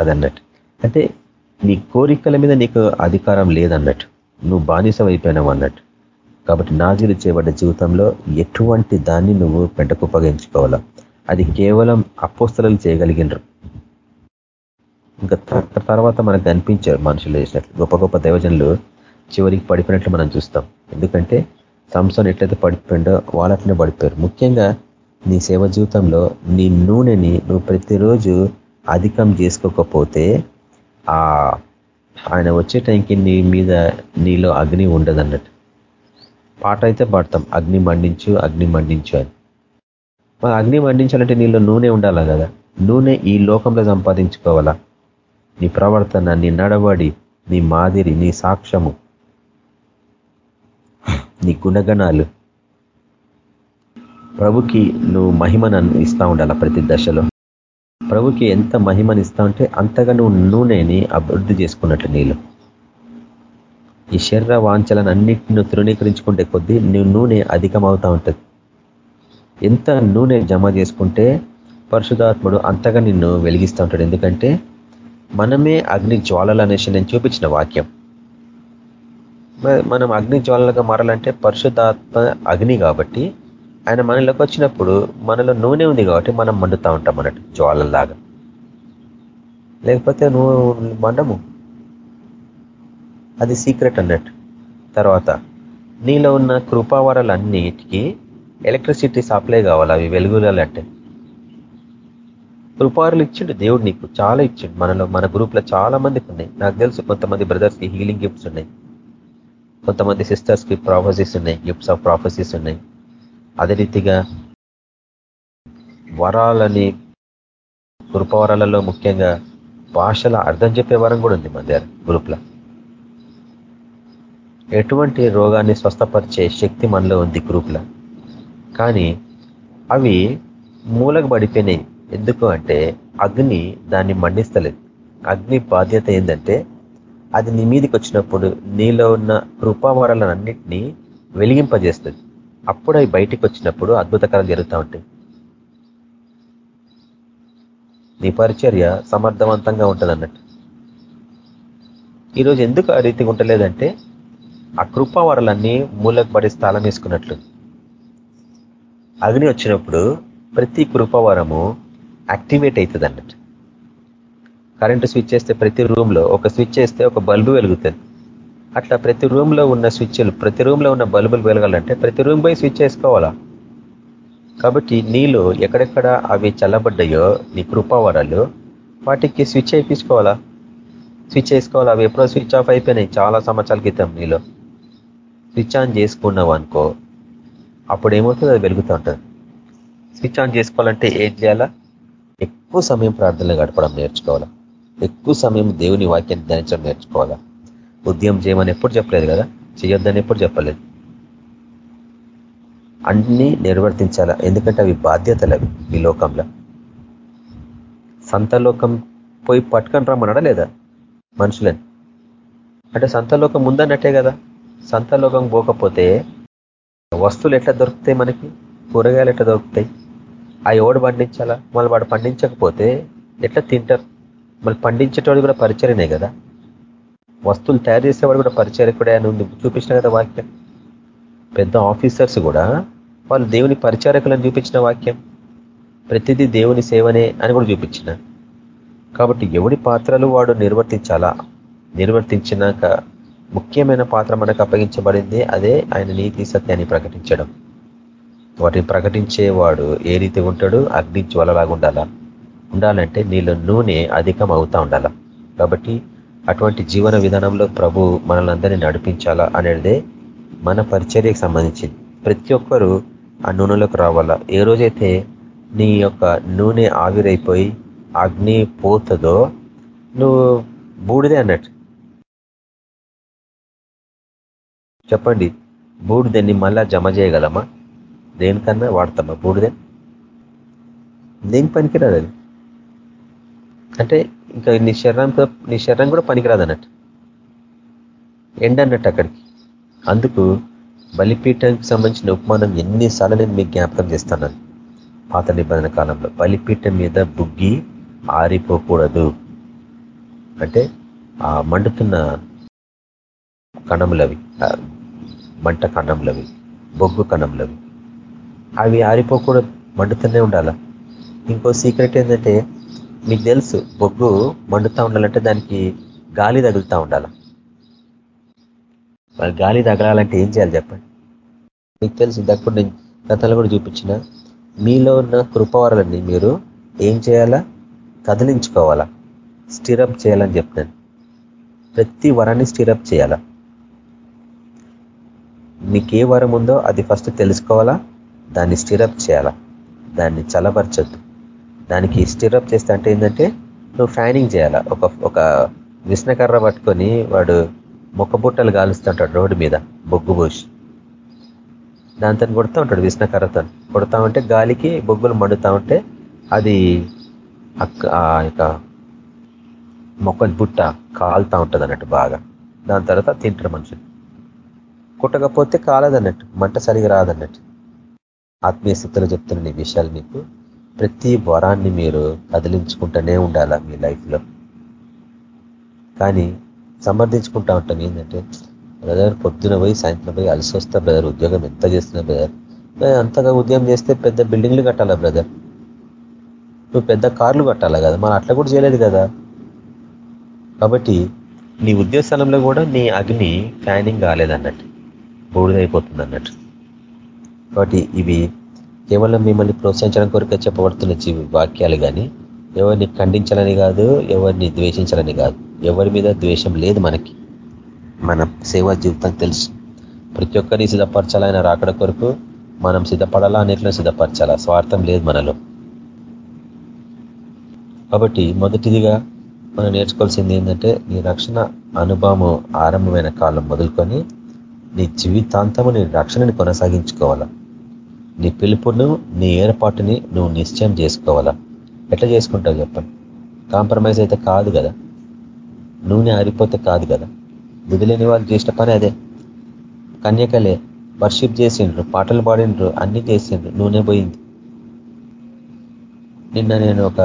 అదన్నట్టు. అంటే నీ కోరికల మీద నీకు అధికారం లేదన్నట్టు. నువ్వు బానిసం అయిపోయినావు అన్నట్టు. కాబట్టి నాజీలు చేయబడ్డ జీవితంలో ఎటువంటి దాన్ని నువ్వు పెంటకుప్పగించుకోవాలా అది కేవలం అపోస్తలు చేయగలిగినరు. ఇంకా తర్వాత మనకు కనిపించారు మనుషులు చేసినట్లు గొప్ప గొప్ప దైవజనులు చివరికి పడిపోయినట్లు మనం చూస్తాం. ఎందుకంటే సంస్థను ఎట్లయితే పడిపోయిండో వాళ్ళట్లనే పడిపోయారు. ముఖ్యంగా నీ సేవ జీవితంలో నీ నూనెని నువ్వు ప్రతిరోజు అధికం చేసుకోకపోతే ఆ ఆయన వచ్చే టైంకి నీ మీద నీలో అగ్ని ఉండదు అన్నట్టు పాట అయితే పాడతాం అగ్ని మండించు అగ్ని మండించు అని. మరి అగ్ని మండించాలంటే నీలో నూనె ఉండాలా కదా? నూనె ఈ లోకంలో సంపాదించుకోవాలా? నీ ప్రవర్తన నీ నడవడి నీ మాదిరి నీ సాక్ష్యము నీ గుణగణాలు. ప్రభుకి నువ్వు మహిమను ఇస్తా ఉండాల ప్రతి దశలో? ప్రభుకి ఎంత మహిమని ఇస్తా ఉంటే అంతగా నువ్వు నూనెని అభివృద్ధి చేసుకున్నట్లు నీళ్ళు. ఈ శరీర వాంఛలను అన్నిటిని తృణీకరించుకుంటే కొద్దీ నువ్వు నూనె అధికమవుతూ ఉంటుంది. ఎంత నూనె జమ చేసుకుంటే పరిశుధాత్ముడు అంతగా నిన్ను వెలిగిస్తూ ఉంటాడు. ఎందుకంటే మనమే అగ్ని జ్వాలలు అనేసి నేను చూపించిన వాక్యం. మనం అగ్ని జ్వాలలుగా మారాలంటే పరిశుద్ధాత్మ అగ్ని కాబట్టి ఆయన మనలోకి వచ్చినప్పుడు మనలో నూనె ఉంది కాబట్టి మనం మండుతూ ఉంటాం అన్నట్టు జ్వాలలాగా లేకపోతే నువ్వు మండము. అది సీక్రెట్ అన్నట్టు. తర్వాత నీలో ఉన్న కృపావరాలన్నిటికీ ఎలక్ట్రిసిటీ సప్లై కావాలి? అవి వెలుగులంటే కృపారులు ఇచ్చిండు దేవుడు నీకు చాలా ఇచ్చిండు. మనలో మన గ్రూప్లో చాలా మందికి ఉన్నాయి. నాకు తెలుసు కొంతమంది బ్రదర్స్కి హీలింగ్ గిఫ్ట్స్ ఉన్నాయి. కొంతమంది సిస్టర్స్కి ప్రాఫెసీస్ ఉన్నాయి గిఫ్ట్స్ ఆఫ్ ప్రాఫెసీస్ ఉన్నాయి. అదే రీతిగా వరాలని కృపవరాలలో ముఖ్యంగా భాషల అర్థం చెప్పే వరం కూడా ఉంది మన దగ్గర గ్రూప్లో. ఎటువంటి రోగాన్ని స్వస్థపరిచే శక్తి మనలో ఉంది గ్రూప్లో. కానీ అవి మూలకు పడిపోయినాయి. ఎందుకు అంటే అగ్ని దాన్ని మండిస్తలేదు. అగ్ని బాధ్యత ఏంటంటే అది నీ మీదకి వచ్చినప్పుడు నీలో ఉన్న కృపావరాలన్నింటినీ వెలిగింపజేస్తుంది. అప్పుడు అవి బయటికి వచ్చినప్పుడు అద్భుతకరం జరుగుతూ ఉంటాయి. నీ పరిచర్య సమర్థవంతంగా ఉంటుంది అన్నట్టు ఈరోజు ఎందుకు ఆ రీతిగా ఉండలేదంటే ఆ కృపావరాలన్నీ మూలకు పడి స్థానం వేసుకున్నట్లు. అగ్ని వచ్చినప్పుడు ప్రతి కృపవరము యాక్టివేట్ అవుతుంది అన్నట్టు కరెంటు స్విచ్ చేస్తే ప్రతి రూమ్లో ఒక స్విచ్ చేస్తే ఒక బల్బు వెలుగుతుంది. అట్లా ప్రతి రూమ్లో ఉన్న స్విచ్లు ప్రతి రూమ్లో ఉన్న బల్బులు వెలగాలంటే ప్రతి రూమ్ పోయి స్విచ్ చేసుకోవాలా? కాబట్టి నీళ్ళు ఎక్కడెక్కడ అవి చల్లబడ్డాయో నీ కృపావరాలు వాటికి స్విచ్ వేయించుకోవాలా స్విచ్ వేసుకోవాలా అవి ఎప్పుడో స్విచ్ ఆఫ్ అయిపోయినాయి చాలా సంవత్సరాల క్రితం నీలో. స్విచ్ ఆన్ చేసుకున్నావు అనుకో అప్పుడు ఏమవుతుంది అది వెలుగుతూ ఉంటుంది. స్విచ్ ఆన్ చేసుకోవాలంటే ఏం చేయాలా? ఎక్కువ సమయం ప్రార్థనలు గడపడం నేర్చుకోవాలా? ఎక్కువ సమయం దేవుని వాక్యాన్ని ధ్యానించడం నేర్చుకోవాలా? ఉద్యమం చేయమని ఎప్పుడు చెప్పలేదు కదా? చేయొద్దని ఎప్పుడు చెప్పలేదు? అన్నీ నిర్వర్తించాలా? ఎందుకంటే అవి బాధ్యతలు అవి ఈ లోకంలో. సంతలోకం పోయి పట్టుకొని రమ్మన్నాడా లేదా? మనుషులని. అంటే సంతలోకం ఉందన్నట్టే కదా. సంతలోకం పోకపోతే వస్తువులు ఎట్లా దొరుకుతాయి మనకి? కూరగాయలు ఎట్లా దొరుకుతాయి? ఆ ఎవడు పండించాలా? మళ్ళీ వాడు పండించకపోతే ఎట్లా తింటారు? మళ్ళీ పండించేటోడు కూడా పరిచయనే కదా. వస్తువులు తయారు చేసేవాడు కూడా పరిచయకుడే అని ఉంది. చూపించిన కదా వాక్యం. పెద్ద ఆఫీసర్స్ కూడా వాళ్ళు దేవుని పరిచారకులను చూపించిన వాక్యం. ప్రతిదీ దేవుని సేవనే అని కూడా చూపించిన. కాబట్టి ఎవడి పాత్రలు వాడు నిర్వర్తించాలా? నిర్వర్తించినాక ముఖ్యమైన పాత్ర మనకు అప్పగించబడింది. అదే ఆయన నీతి సత్యాన్ని ప్రకటించడం. వాటిని ప్రకటించేవాడు ఏ రీతి ఉంటాడు? అగ్ని జ్వలలాగా ఉండాలా? ఉండాలంటే నీళ్ళ నూనె అధికం అవుతా ఉండాలా. కాబట్టి అటువంటి జీవన విధానంలో ప్రభు మనల్ని అందరినీ నడిపించాలా అనేదే మన పరిచర్యకు సంబంధించింది. ప్రతి ఒక్కరూ ఆ నూనెలోకి రావాలా? ఏ రోజైతే నీ యొక్క నూనె ఆవిరైపోయి అగ్ని పోతుందో నువ్వు బూడిదే అన్నట్టు. చెప్పండి బూడిదని మళ్ళా జమ చేయగలమా? దేనికన్నా వాడతామా? బూడిదే? దేనికి పనికిరాదు అది అంటే ఇంకా నీ శరీరం నీ శరీరం కూడా పనికిరాదు అన్నట్టు ఎండ అన్నట్టు అక్కడికి. అందుకు బలిపీఠానికి సంబంధించిన ఉపమానం ఎన్నిసార్లు నేను మీకు జ్ఞాపకం చేస్తాను పాత నిబంధన కాలంలో బలిపీఠం మీద బుగ్గి ఆరిపోకూడదు. అంటే ఆ మండుతున్న కణములవి మంట కణములవి బొగ్గు కణములవి అవి ఆరిపోకూడదు మండుతూనే ఉండాల? ఇంకో సీక్రెట్ ఏంటంటే మీకు తెలుసు బొగ్గు మండుతూ ఉండాలంటే దానికి గాలి తగులుతూ ఉండాల? మరి గాలి తగలాలంటే ఏం చేయాలి చెప్పండి? మీకు తెలుసు ఇంతకుడు నేను గతంలో కూడా చూపించిన మీలో ఉన్న కృపవరాలన్నీ మీరు ఏం చేయాలా? కదిలించుకోవాలా? స్టిరప్ చేయాలని చెప్తాను ప్రతి వరాన్ని స్టిరప్ చేయాలా? మీకు ఏ వరం ఉందో అది ఫస్ట్ తెలుసుకోవాలా? దాన్ని స్టిరప్ చేయాలా? దాన్ని చలపరచొద్దు దానికి స్టిరప్ చేస్తే అంటే ఏంటంటే నువ్వు ఫ్యానింగ్ చేయాలా? ఒక ఒక విష్ణకర్ర పట్టుకొని వాడు మొక్క బుట్టలు కాలుస్తుంటాడు రోడ్డు మీద బొగ్గు పోసి. దాంతో కొడుతూ ఉంటాడు విష్ణకర్రతో కొడతా ఉంటే గాలికి బొగ్గులు మండుతూ ఉంటే అది ఆ యొక్క మొక్క బుట్ట కాలుతూ ఉంటుంది అన్నట్టు బాగా. దాని తర్వాత తింటారు మనుషులు. కుట్టకపోతే కాలదన్నట్టు మంట సరిగా రాదన్నట్టు. ఆత్మీయ స్థితిలో చెప్తున్న ఈ విషయాలు మీకు ప్రతి వరాన్ని మీరు కదిలించుకుంటూనే ఉండాలా మీ లైఫ్లో? కానీ సమర్థించుకుంటా ఉంటాం ఏంటంటే బ్రదర్ పొద్దున పోయి సాయంత్రం పోయి అలసి వస్తా బ్రదర్ ఉద్యోగం ఎంత చేస్తున్నా బ్రదర్. అంతగా ఉద్యోగం చేస్తే పెద్ద బిల్డింగ్లు కట్టాలా బ్రదర్? నువ్వు పెద్ద కార్లు కట్టాలా కదా? మనం అట్లా కూడా చేయలేదు కదా? కాబట్టి నీ ఉద్యోగ స్థలంలో కూడా నీ అగ్ని ఫ్యానింగ్ కాలేదన్నట్టు. బూడిదైపోతుంది అన్నట్టు కాబట్టి ఇవి కేవలం మిమ్మల్ని ప్రోత్సహించడం కొరకే చెప్పబడుతున్న వాక్యాలు కానీ ఎవరిని ఖండించాలని కాదు ఎవరిని ద్వేషించాలని కాదు. ఎవరి మీద ద్వేషం లేదు మనకి. మన సేవా జీవితం తెలుసు. ప్రతి ఒక్కరిని సిద్ధపరచాలైన రాకడ కొరకు మనం సిద్ధపడాలా అన్నిట్లో సిద్ధపరచాలా? స్వార్థం లేదు మనలో. కాబట్టి మొదటిదిగా మనం నేర్చుకోవాల్సింది ఏంటంటే నీ రక్షణ అనుభవము ఆరంభమైన కాలం మొదలుకొని నీ జీవితాంతము నీ రక్షణని కొనసాగించుకోవాలా. నీ పిలుపును నీ ఏర్పాటుని నువ్వు నిశ్చయం చేసుకోవాలా? ఎట్లా చేసుకుంటావు చెప్పండి కాంప్రమైజ్ అయితే కాదు కదా. నూనె ఆరిపోతే కాదు కదా. వదిలేని వాళ్ళు చేసిన పని అదే. కన్యకలే వర్షిప్ చేసిండ్రు పాటలు పాడిండ్రు అన్ని చేసిండ్రు నూనె పోయింది. నిన్న నేను ఒక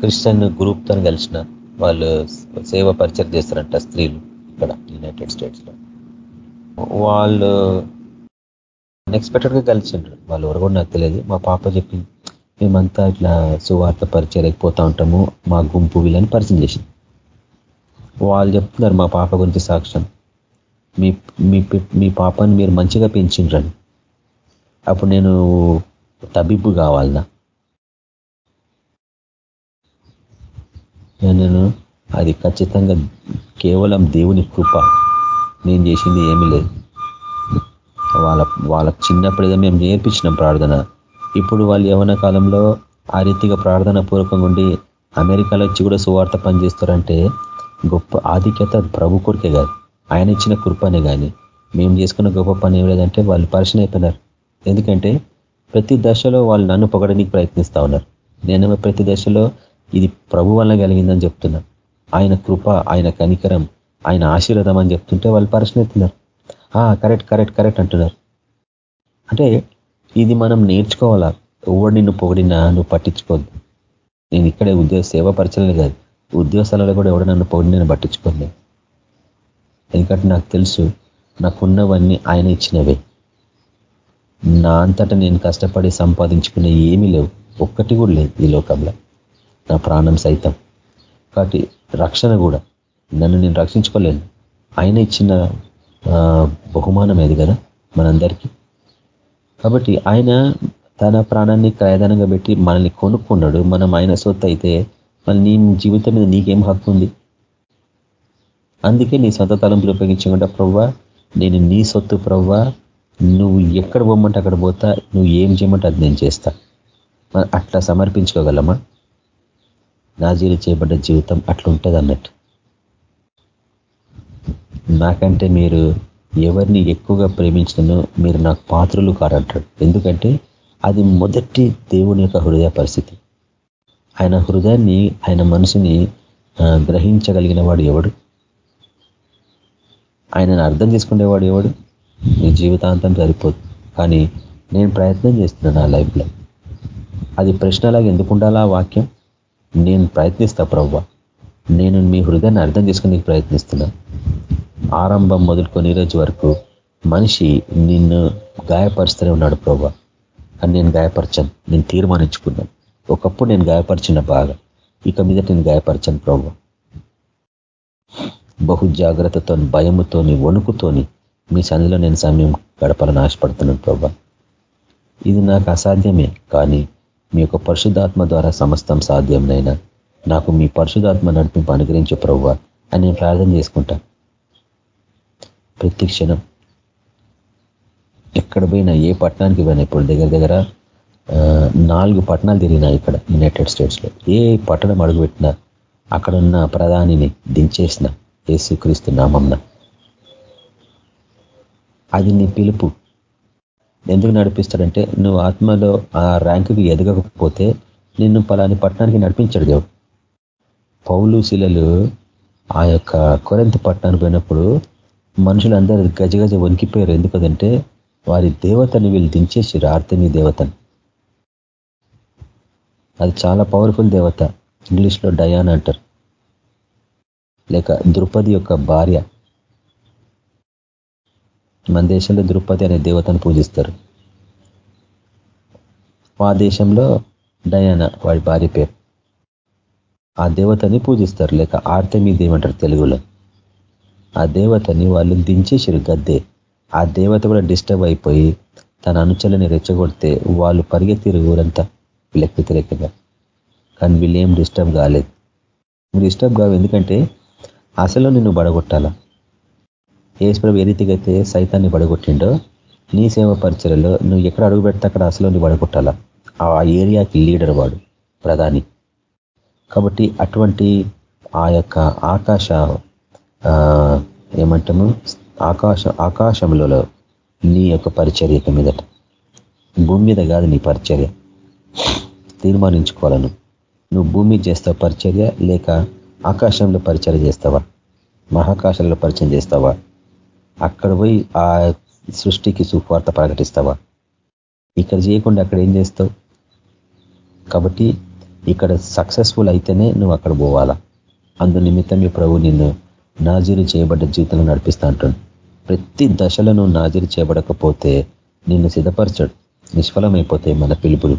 క్రిస్టియన్ గ్రూప్తో కలిసిన. వాళ్ళు సేవ పరిచయం చేస్తారంట స్త్రీలు ఇక్కడ యునైటెడ్ స్టేట్స్లో వాళ్ళు అన్ఎక్స్పెక్టెడ్గా కలిసిండ్రు. వాళ్ళు ఎవరు కూడా నాకు తెలియదు. మా పాప చెప్పింది మేమంతా ఇట్లా సువార్త పరిచయం పోతా ఉంటాము. మా గుంపు వీళ్ళని పరిచయం చేసింది. వాళ్ళు చెప్తున్నారు మా పాప గురించి సాక్ష్యం. మీ మీ మీ పాపని మీరు మంచిగా పెంచిండ్రని. అప్పుడు నేను తబిబ్బు కావాలనా? నేను అది ఖచ్చితంగా కేవలం దేవుని కృప. నేను చేసింది ఏమీ లేదు. వాళ్ళ వాళ్ళ చిన్నప్పుడు మేము నేర్పించినాం ప్రార్థన. ఇప్పుడు వాళ్ళు యవన కాలంలో ఆ రీతిగా ప్రార్థన పూర్వకంగా ఉండి అమెరికాలో వచ్చి కూడా సువార్త పనిచేస్తారంటే గొప్ప ఆధిక్యత ప్రభు కొరికే కాదు. ఆయన ఇచ్చిన కృపనే కానీ మేము చేసుకున్న గొప్ప పని ఏం లేదంటే వాళ్ళు పరిచయం అయిపోయినారు. ఎందుకంటే ప్రతి దశలో వాళ్ళు నన్ను పొగడానికి ప్రయత్నిస్తూ ఉన్నారు. నేను ప్రతి దశలో ఇది ప్రభు వల్ల కలిగిందని చెప్తున్నా. ఆయన కృప ఆయన కనికరం ఆయన ఆశీర్వదం అని చెప్తుంటే వాళ్ళు పరిచయం అవుతున్నారు. కరెక్ట్ కరెక్ట్ కరెక్ట్ అంటున్నారు. అంటే ఇది మనం నేర్చుకోవాలా? ఎవడు నిన్ను పొగిడినా నువ్వు పట్టించుకోద్దు నేను ఇక్కడే ఉద్యోగ సేవ పరిచయం కాదు. ఉద్యోగశాలలో కూడా ఎవడు నన్ను పొగిడి నేను పట్టించుకోండి ఎందుకంటే నాకు తెలుసు నాకున్నవన్నీ ఆయన ఇచ్చినవే. నా అంతటా నేను కష్టపడి సంపాదించుకునే ఏమీ లేవు. ఒక్కటి కూడా లేదు ఈ లోకంలో. నా ప్రాణం సైతం. కాబట్టి రక్షణ కూడా. నన్ను నేను రక్షించుకోలేను. ఆయన ఇచ్చిన బహుమానం ఏది కదా? మనందరికీ. కాబట్టి ఆయన తన ప్రాణాన్ని క్రయదానంగా పెట్టి మనల్ని కొనుక్కున్నాడు. మనం ఆయన సొత్తు అయితే మళ్ళీ నీ జీవితం మీద నీకేం హక్కు ఉంది? అందుకే నీ సొంత తలంపులు ఉపయోగించకుండా ప్రవ్వా నేను నీ సొత్తు ప్రవ్వా నువ్వు ఎక్కడ పోమంటే అక్కడ పోతా నువ్వు ఏం చేయమంటే అది నేను చేస్తా. అట్లా సమర్పించుకోగలమా? నాజీలు చేయబడ్డ జీవితం అట్లుంటుంది అన్నట్టు నాకంటే మీరు ఎవరిని ఎక్కువగా ప్రేమించినను మీరు నాకు పాత్రలు కారంటాడు. ఎందుకంటే అది మొదటి దేవుని యొక్క హృదయ పరిస్థితి. ఆయన హృదయాన్ని ఆయన మనసుని గ్రహించగలిగిన వాడు ఎవడు? ఆయనను అర్థం చేసుకునేవాడు ఎవడు? నీ జీవితాంతం సరిపోదు. కానీ నేను ప్రయత్నం చేస్తున్నాను నా లైఫ్లో. అది ప్రశ్నలాగా ఎందుకు ఉండాలా వాక్యం? నేను ప్రయత్నిస్తా ప్రవ్వ. నేను మీ హృదయాన్ని అర్థం చేసుకునే ప్రయత్నిస్తున్నా. ఆరంభం మొదలుకొని రోజు వరకు మనిషి నిన్ను గాయపరుస్తూనే ఉన్నాడు ప్రభా. అని నేను గాయపరచాను నేను తీర్మానించుకున్నాను ఒకప్పుడు నేను గాయపరిచిన బాగా ఇక మీద నేను గాయపరచాను ప్రభా. బహు జాగ్రత్తతో భయముతోని వణుకుతోని మీ సన్నిలో నేను సమయం గడపాలని ఆశపడుతున్నాను ప్రభా. ఇది నాకు అసాధ్యమే కానీ మీ యొక్క పరిశుద్ధాత్మ ద్వారా సమస్తం సాధ్యంనైనా నాకు మీ పరిశుధాత్మ నడిపింపు అనుగ్రహించే ప్రభు అని నేను ప్రార్థన చేసుకుంటా. ప్రతి క్షణం ఎక్కడ పోయినా ఏ పట్టణానికి పోయినా ఇప్పుడు దగ్గర దగ్గర నాలుగు పట్టణాలు తిరిగినా ఇక్కడ యునైటెడ్ స్టేట్స్లో ఏ పట్టణం అడుగుపెట్టినా అక్కడున్న ప్రధానిని దించేసిన యేసుక్రీస్తు నామంన. అది నీ పిలుపు. ఎందుకు నడిపిస్తాడంటే నువ్వు ఆత్మలో ఆ ర్యాంకుకి ఎదగకపోతే నిన్ను పలాని పట్టణానికి నడిపించాడు దేవుడు. పౌలు శిలలు ఆ యొక్క కొరెంత పట్టణానికి పోయినప్పుడు మనుషులందరూ గజగజ వణికిపోయారు. ఎందుకంటే వారి దేవతని వీళ్ళు దించేసారు ఆర్తని దేవతని. అది చాలా పవర్ఫుల్ దేవత. ఇంగ్లీష్లో డయాన్ అంటారు. లేక ద్రుపది యొక్క భార్య. మన దేశంలో ద్రుపది అనే దేవతను పూజిస్తారు. ఆ దేశంలో డయానా వాడి భార్య పేరు. ఆ దేవతని పూజిస్తారు లేక ఆర్తమీ దేవంటారు తెలుగులో. ఆ దేవతని వాళ్ళు దించేసారు గద్దే. ఆ దేవత కూడా డిస్టర్బ్ అయిపోయి తన అనుచరులని రెచ్చగొడితే వాళ్ళు పరిగెత్తిరు ఊరంతా వీళ్ళకి వ్యతిరేకంగా కానీ వీళ్ళు ఏం డిస్టర్బ్ కాలేదు. డిస్టర్బ్ కావు ఎందుకంటే అసలు నిన్ను బడగొట్టాలా. ఏసుప్రభు ఏ రీతిగా అయితే సైతాన్ని బడగొట్టిండో నీ సేవ పరిచయలో నువ్వు ఎక్కడ అడుగు పెడితే అక్కడ అసలు నువ్వు బడగొట్టాలా. ఆ ఏరియాకి లీడర్ వాడు ప్రధాని. కాబట్టి అటువంటి ఆ యొక్క ఆకాశ ఏమంటాము? ఆకాశ ఆకాశంలో నీ యొక్క పరిచర్య మీదట. భూమి మీద కాదు నీ పరిచర్య. తీర్మానించుకోవాలను. నువ్వు భూమి చేస్తావు పరిచర్య లేక ఆకాశంలో పరిచయం చేస్తావా? మహాకాశంలో పరిచయం చేస్తావా? అక్కడ పోయి ఆ సృష్టికి సువార్త ప్రకటిస్తావా? ఇక్కడ చేయకుండా అక్కడ ఏం చేస్తావు? కాబట్టి ఇక్కడ సక్సెస్ఫుల్ అయితేనే నువ్వు అక్కడ పోవాలా? అందు నిమిత్తం ఈ ప్రభు నిన్ను నాజీరు చేయబడ్డ జీవితంలో నడిపిస్తా అంటాడు ప్రతి దశలో నువ్వు నాజీరు చేయబడకపోతే నిన్ను సిద్ధపరచడు. నిష్ఫలమైపోతాయి మన పిలుపులు.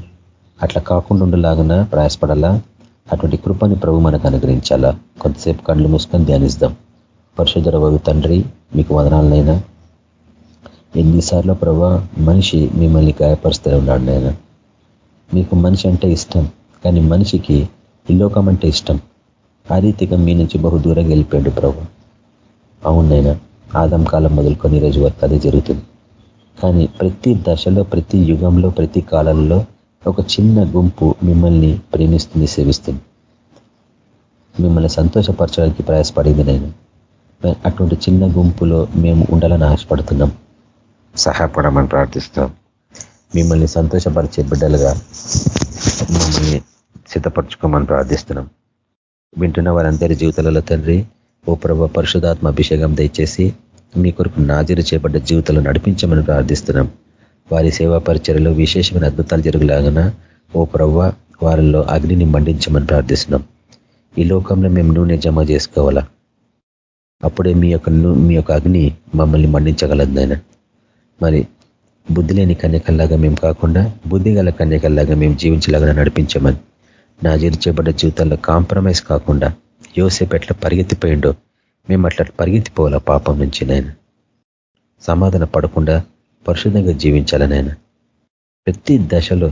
అట్లా కాకుండా ఉండలాగన ప్రయాసపడాలా? అటువంటి కృపని ప్రభు మనకు అనుగ్రహించాలా? కొంతసేపు కళ్ళు మూసుకొని ధ్యానిస్తాం పరశుధర వగు తండ్రి మీకు వదనాలనైనా. ఎన్నిసార్లు ప్రభా మనిషి మిమ్మల్ని గాయపరుస్తూ ఉన్నాడు నేను మీకు మనిషి అంటే ఇష్టం. కానీ మనిషికి ఈ లోకం అంటే ఇష్టం. ఆ రీతిగా మీ నుంచి బహు దూరంగా వెళ్ళిపోయాడు ప్రభు. అవునైనా ఆదం కాలం మొదలుకొని రోజు వరకు అదే జరుగుతుంది. కానీ ప్రతి దశలో ప్రతి యుగంలో ప్రతి కాలంలో ఒక చిన్న గుంపు మిమ్మల్ని ప్రేమిస్తుంది సేవిస్తుంది. మిమ్మల్ని సంతోషపరచడానికి ప్రయాసపడింది నేను. అటువంటి చిన్న గుంపులో మేము ఉండాలని ఆశపడుతున్నాం. సహాయపడమని ప్రార్థిస్తాం మిమ్మల్ని సంతోషపరిచే బిడ్డలుగా మమ్మల్ని సిద్ధపరచుకోమని ప్రార్థిస్తున్నాం. వింటున్న వారందరి జీవితాలలో తండ్రి ఓ ప్రభ పరిశుధాత్మ అభిషేకం దయచేసి మీ కొరకు నాజీరు చేపడ్డ జీవితంలో నడిపించమని ప్రార్థిస్తున్నాం. వారి సేవా పరిచయలో విశేషమైన అద్భుతాలు జరుగులాగన ఓ ప్రవ్వ వారిలో అగ్నిని మండించమని ప్రార్థిస్తున్నాం. ఈ లోకంలో మేము నూనె జమ చేసుకోవాలా? అప్పుడే మీ యొక్క మీ యొక్క అగ్ని మమ్మల్ని మండించగలదైనా మరి బుద్ధి లేని కన్యకల్లాగా మేము కాకుండా బుద్ధి గల కన్యకల్లాగా మేము జీవించలాగా నడిపించమని నా చేయబడ్డ జీవితాల్లో కాంప్రమైజ్ కాకుండా యోసేపు ఎట్లా పరిగెత్తిపోయిండో మేము అట్లా పరిగెత్తిపోవాలా పాపం నుంచి నాయన. సమాధాన పడకుండా పరిశుద్ధంగా జీవించాలనైనా ప్రతి దశలో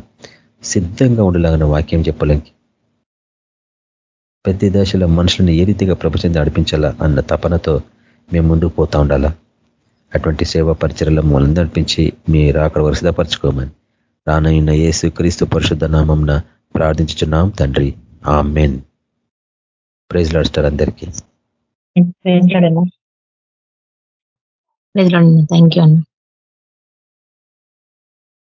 సిద్ధంగా ఉండలాగిన వాక్యం చెప్పలేంకి ప్రతి దశలో మనుషులను ఏ రీతిగా ప్రపంచం నడిపించాలా అన్న తపనతో మేము ముందుకు పోతా ఉండాలా? అటువంటి సేవా పరిచయలో మూలం నడిపించి మీరు అక్కడ వరుసపరచుకోమని రానయ్యున్న యేసు క్రీస్తు పరిశుద్ధ నామంన ప్రార్థించున్నాం తండ్రి. ఆ మెన్ ప్రైజ్ లాడ్స్టార్ అందరికీ థ్యాంక్ యూ అన్న.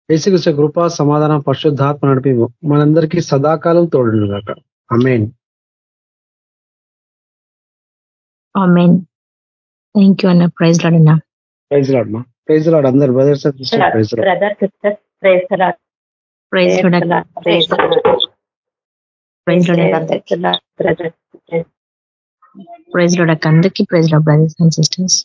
యేసుకృష్ణ కృప సమాధానం పరిశుద్ధాత్మ నడిపి మనందరికీ సదాకాలం తోడు కాక అమేన్ థ్యాంక్ యూ అన్న ప్రైజ్ లాడ్ అన్న. ప్రైజ్ లాడ్ మా ప్రైజ్ లాడ్ అందరు brothers praise brother sister praise praise praise praise praise Lord అందరికీ ప్రైజ్లో బ్రదర్స్ అండ్ సిస్టర్స్.